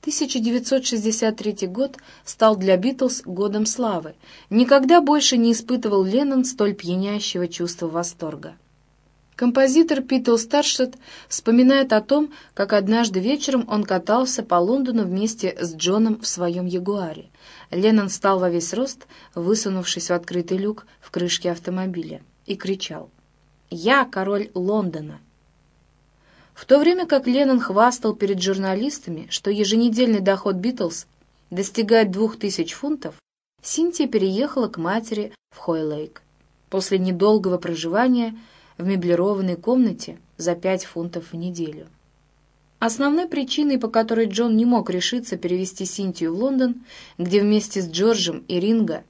Speaker 1: 1963 год стал для Битлз годом славы. Никогда больше не испытывал Леннон столь пьянящего чувства восторга. Композитор Питл Старшет вспоминает о том, как однажды вечером он катался по Лондону вместе с Джоном в своем Ягуаре. Леннон встал во весь рост, высунувшись в открытый люк в крышке автомобиля, и кричал «Я король Лондона!». В то время как Леннон хвастал перед журналистами, что еженедельный доход Битлз достигает двух тысяч фунтов, Синтия переехала к матери в Хойлейк. после недолгого проживания в меблированной комнате за 5 фунтов в неделю. Основной причиной, по которой Джон не мог решиться перевести Синтию в Лондон, где вместе с Джорджем и Ринго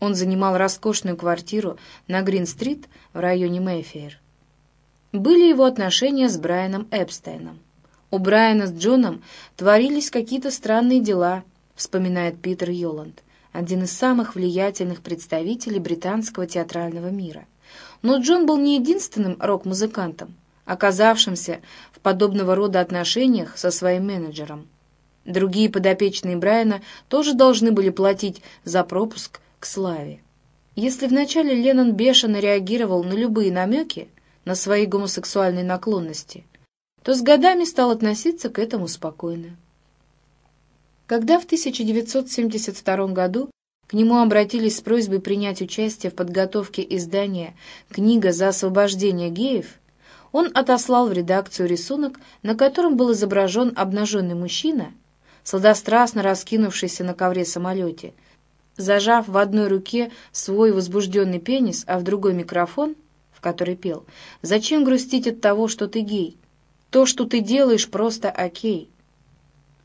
Speaker 1: он занимал роскошную квартиру на Грин-стрит в районе Мэйфейр, были его отношения с Брайаном Эпстейном. У Брайана с Джоном творились какие-то странные дела, вспоминает Питер Йоланд, один из самых влиятельных представителей британского театрального мира. Но Джон был не единственным рок-музыкантом, оказавшимся в подобного рода отношениях со своим менеджером. Другие подопечные Брайана тоже должны были платить за пропуск к славе. Если вначале Леннон бешено реагировал на любые намеки, на свои гомосексуальные наклонности, то с годами стал относиться к этому спокойно. Когда в 1972 году к нему обратились с просьбой принять участие в подготовке издания «Книга за освобождение геев», он отослал в редакцию рисунок, на котором был изображен обнаженный мужчина, сладострастно раскинувшийся на ковре самолете, зажав в одной руке свой возбужденный пенис, а в другой микрофон, который пел. «Зачем грустить от того, что ты гей? То, что ты делаешь, просто окей».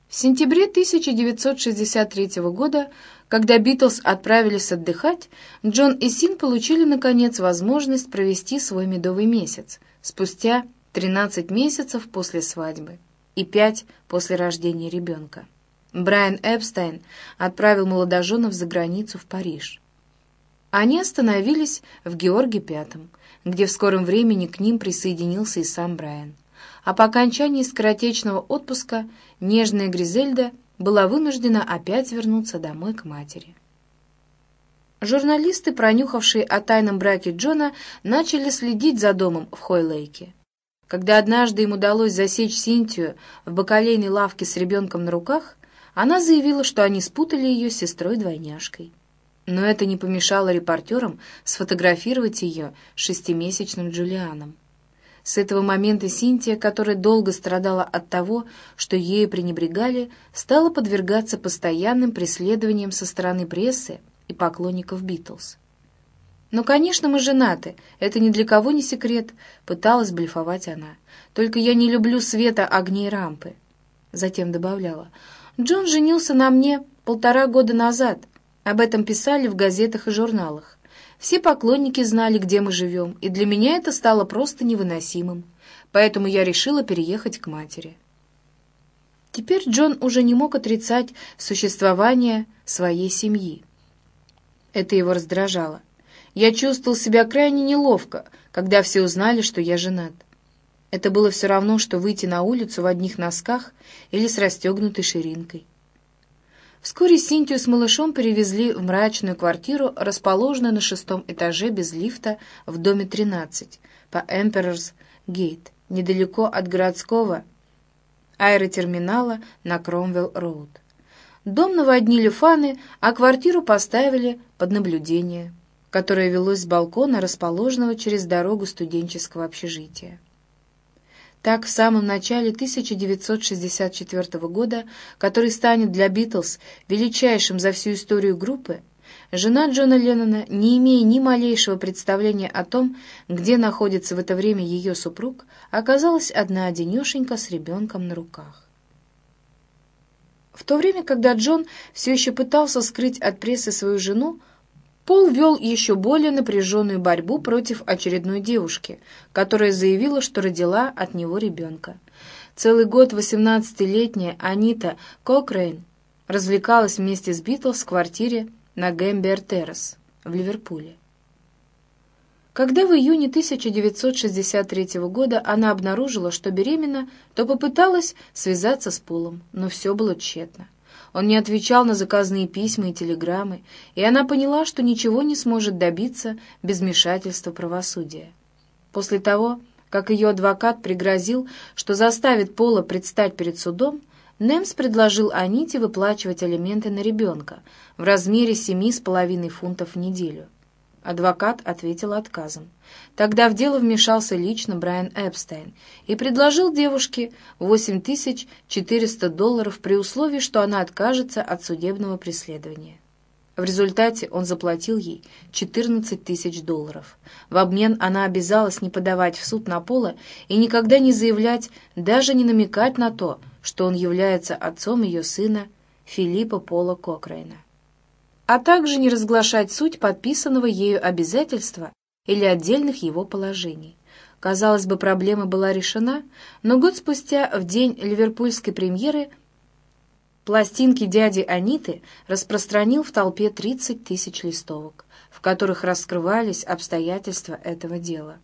Speaker 1: В сентябре 1963 года, когда Битлз отправились отдыхать, Джон и Син получили, наконец, возможность провести свой медовый месяц, спустя 13 месяцев после свадьбы и 5 после рождения ребенка. Брайан Эпстайн отправил молодоженов за границу в Париж. Они остановились в Георге Пятом, где в скором времени к ним присоединился и сам Брайан. А по окончании скоротечного отпуска нежная Гризельда была вынуждена опять вернуться домой к матери. Журналисты, пронюхавшие о тайном браке Джона, начали следить за домом в Хойлейке. Когда однажды им удалось засечь Синтию в бакалейной лавке с ребенком на руках, она заявила, что они спутали ее с сестрой-двойняшкой но это не помешало репортерам сфотографировать ее шестимесячным Джулианом. С этого момента Синтия, которая долго страдала от того, что ею пренебрегали, стала подвергаться постоянным преследованиям со стороны прессы и поклонников Битлз. «Ну, конечно, мы женаты, это ни для кого не секрет», — пыталась блефовать она. «Только я не люблю света огней рампы». Затем добавляла, «Джон женился на мне полтора года назад, об этом писали в газетах и журналах. Все поклонники знали, где мы живем, и для меня это стало просто невыносимым. Поэтому я решила переехать к матери. Теперь Джон уже не мог отрицать существование своей семьи. Это его раздражало. Я чувствовал себя крайне неловко, когда все узнали, что я женат. Это было все равно, что выйти на улицу в одних носках или с расстегнутой ширинкой. Вскоре Синтию с малышом перевезли в мрачную квартиру, расположенную на шестом этаже без лифта в доме 13 по Emperor's Gate, недалеко от городского аэротерминала на Кромвелл-Роуд. Дом наводнили фаны, а квартиру поставили под наблюдение, которое велось с балкона, расположенного через дорогу студенческого общежития. Так, в самом начале 1964 года, который станет для Битлз величайшим за всю историю группы, жена Джона Леннона, не имея ни малейшего представления о том, где находится в это время ее супруг, оказалась одна-одинешенька с ребенком на руках. В то время, когда Джон все еще пытался скрыть от прессы свою жену, Пол вел еще более напряженную борьбу против очередной девушки, которая заявила, что родила от него ребенка. Целый год 18-летняя Анита Кокрейн развлекалась вместе с Битлз в квартире на Гэмбер-Террас в Ливерпуле. Когда в июне 1963 года она обнаружила, что беременна, то попыталась связаться с Полом, но все было тщетно. Он не отвечал на заказные письма и телеграммы, и она поняла, что ничего не сможет добиться без вмешательства правосудия. После того, как ее адвокат пригрозил, что заставит Пола предстать перед судом, Немс предложил Аните выплачивать алименты на ребенка в размере семи с половиной фунтов в неделю. Адвокат ответил отказом. Тогда в дело вмешался лично Брайан Эпстейн и предложил девушке 8400 долларов при условии, что она откажется от судебного преследования. В результате он заплатил ей 14 тысяч долларов. В обмен она обязалась не подавать в суд на Пола и никогда не заявлять, даже не намекать на то, что он является отцом ее сына Филиппа Пола Кокрейна. А также не разглашать суть подписанного ею обязательства или отдельных его положений. Казалось бы, проблема была решена, но год спустя, в день ливерпульской премьеры, пластинки дяди Аниты распространил в толпе 30 тысяч листовок, в которых раскрывались обстоятельства этого дела.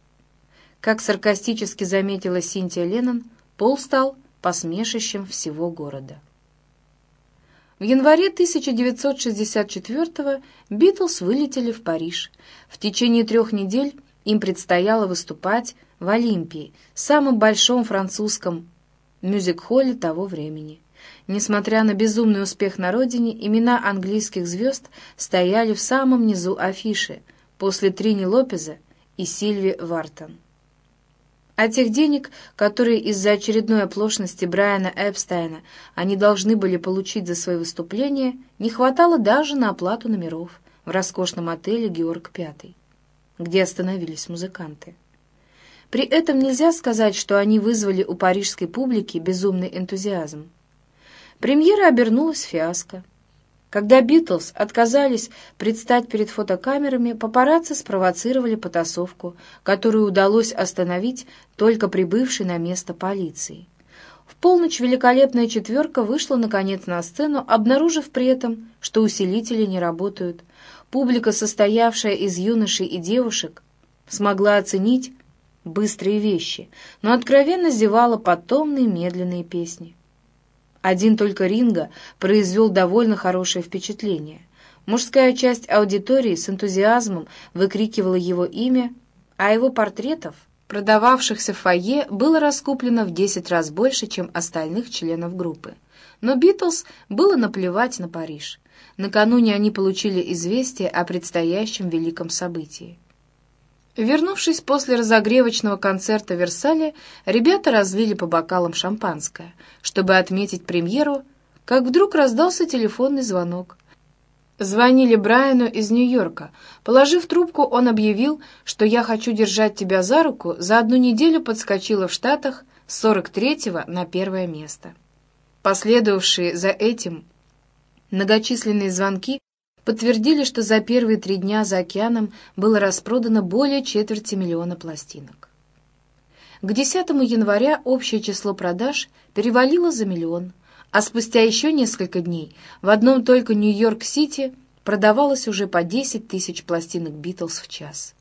Speaker 1: Как саркастически заметила Синтия Леннон, Пол стал посмешищем всего города. В январе 1964-го Битлз вылетели в Париж. В течение трех недель им предстояло выступать в Олимпии, самом большом французском мюзик-холле того времени. Несмотря на безумный успех на родине, имена английских звезд стояли в самом низу афиши, после Трини Лопеза и Сильви Вартон. А тех денег, которые из-за очередной оплошности Брайана Эпстайна они должны были получить за свои выступления, не хватало даже на оплату номеров в роскошном отеле «Георг Пятый», где остановились музыканты. При этом нельзя сказать, что они вызвали у парижской публики безумный энтузиазм. Премьера обернулась фиаско. Когда «Битлз» отказались предстать перед фотокамерами, папарацци спровоцировали потасовку, которую удалось остановить только прибывшей на место полиции. В полночь великолепная четверка вышла, наконец, на сцену, обнаружив при этом, что усилители не работают. Публика, состоявшая из юношей и девушек, смогла оценить быстрые вещи, но откровенно зевала под томные медленные песни. Один только Ринга произвел довольно хорошее впечатление. Мужская часть аудитории с энтузиазмом выкрикивала его имя, а его портретов, продававшихся в фойе, было раскуплено в 10 раз больше, чем остальных членов группы. Но Битлз было наплевать на Париж. Накануне они получили известие о предстоящем великом событии. Вернувшись после разогревочного концерта в Версале, ребята разлили по бокалам шампанское, чтобы отметить премьеру, как вдруг раздался телефонный звонок. Звонили Брайану из Нью-Йорка. Положив трубку, он объявил, что «я хочу держать тебя за руку» за одну неделю подскочила в Штатах с 43-го на первое место. Последовавшие за этим многочисленные звонки подтвердили, что за первые три дня за океаном было распродано более четверти миллиона пластинок. К 10 января общее число продаж перевалило за миллион, а спустя еще несколько дней в одном только Нью-Йорк-Сити продавалось уже по 10 тысяч пластинок «Битлз» в час.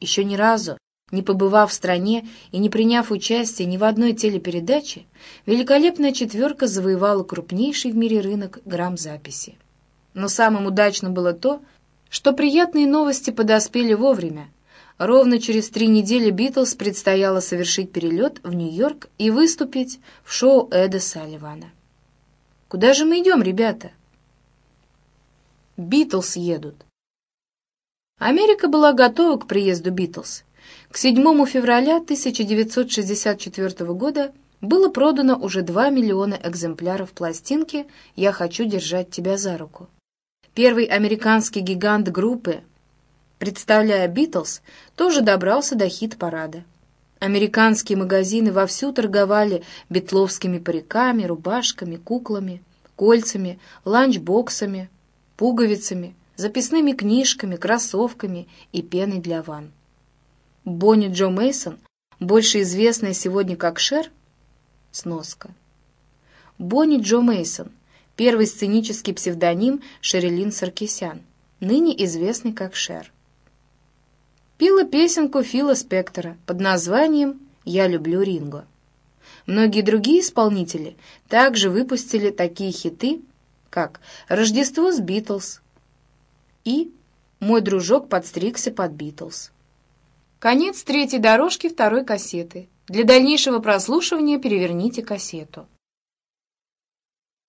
Speaker 1: Еще ни разу, не побывав в стране и не приняв участие ни в одной телепередаче, великолепная четверка завоевала крупнейший в мире рынок грамзаписи. Но самым удачным было то, что приятные новости подоспели вовремя. Ровно через три недели Битлз предстояло совершить перелет в Нью-Йорк и выступить в шоу Эда Салливана. «Куда же мы идем, ребята?» «Битлз едут». Америка была готова к приезду Битлз. К 7 февраля 1964 года было продано уже 2 миллиона экземпляров пластинки «Я хочу держать тебя за руку». Первый американский гигант группы, представляя «Битлз», тоже добрался до хит-парада. Американские магазины вовсю торговали битловскими париками, рубашками, куклами, кольцами, ланчбоксами, пуговицами, записными книжками, кроссовками и пеной для ванн. Бонни Джо Мейсон, больше известная сегодня как Шер, сноска. Бонни Джо Мейсон, первый сценический псевдоним Шерилин Саркисян, ныне известный как Шер. Пила песенку Фила Спектора под названием «Я люблю Ринго». Многие другие исполнители также выпустили такие хиты, как «Рождество с Битлз» и «Мой дружок подстригся под Битлз». Конец третьей дорожки второй кассеты. Для дальнейшего прослушивания переверните кассету.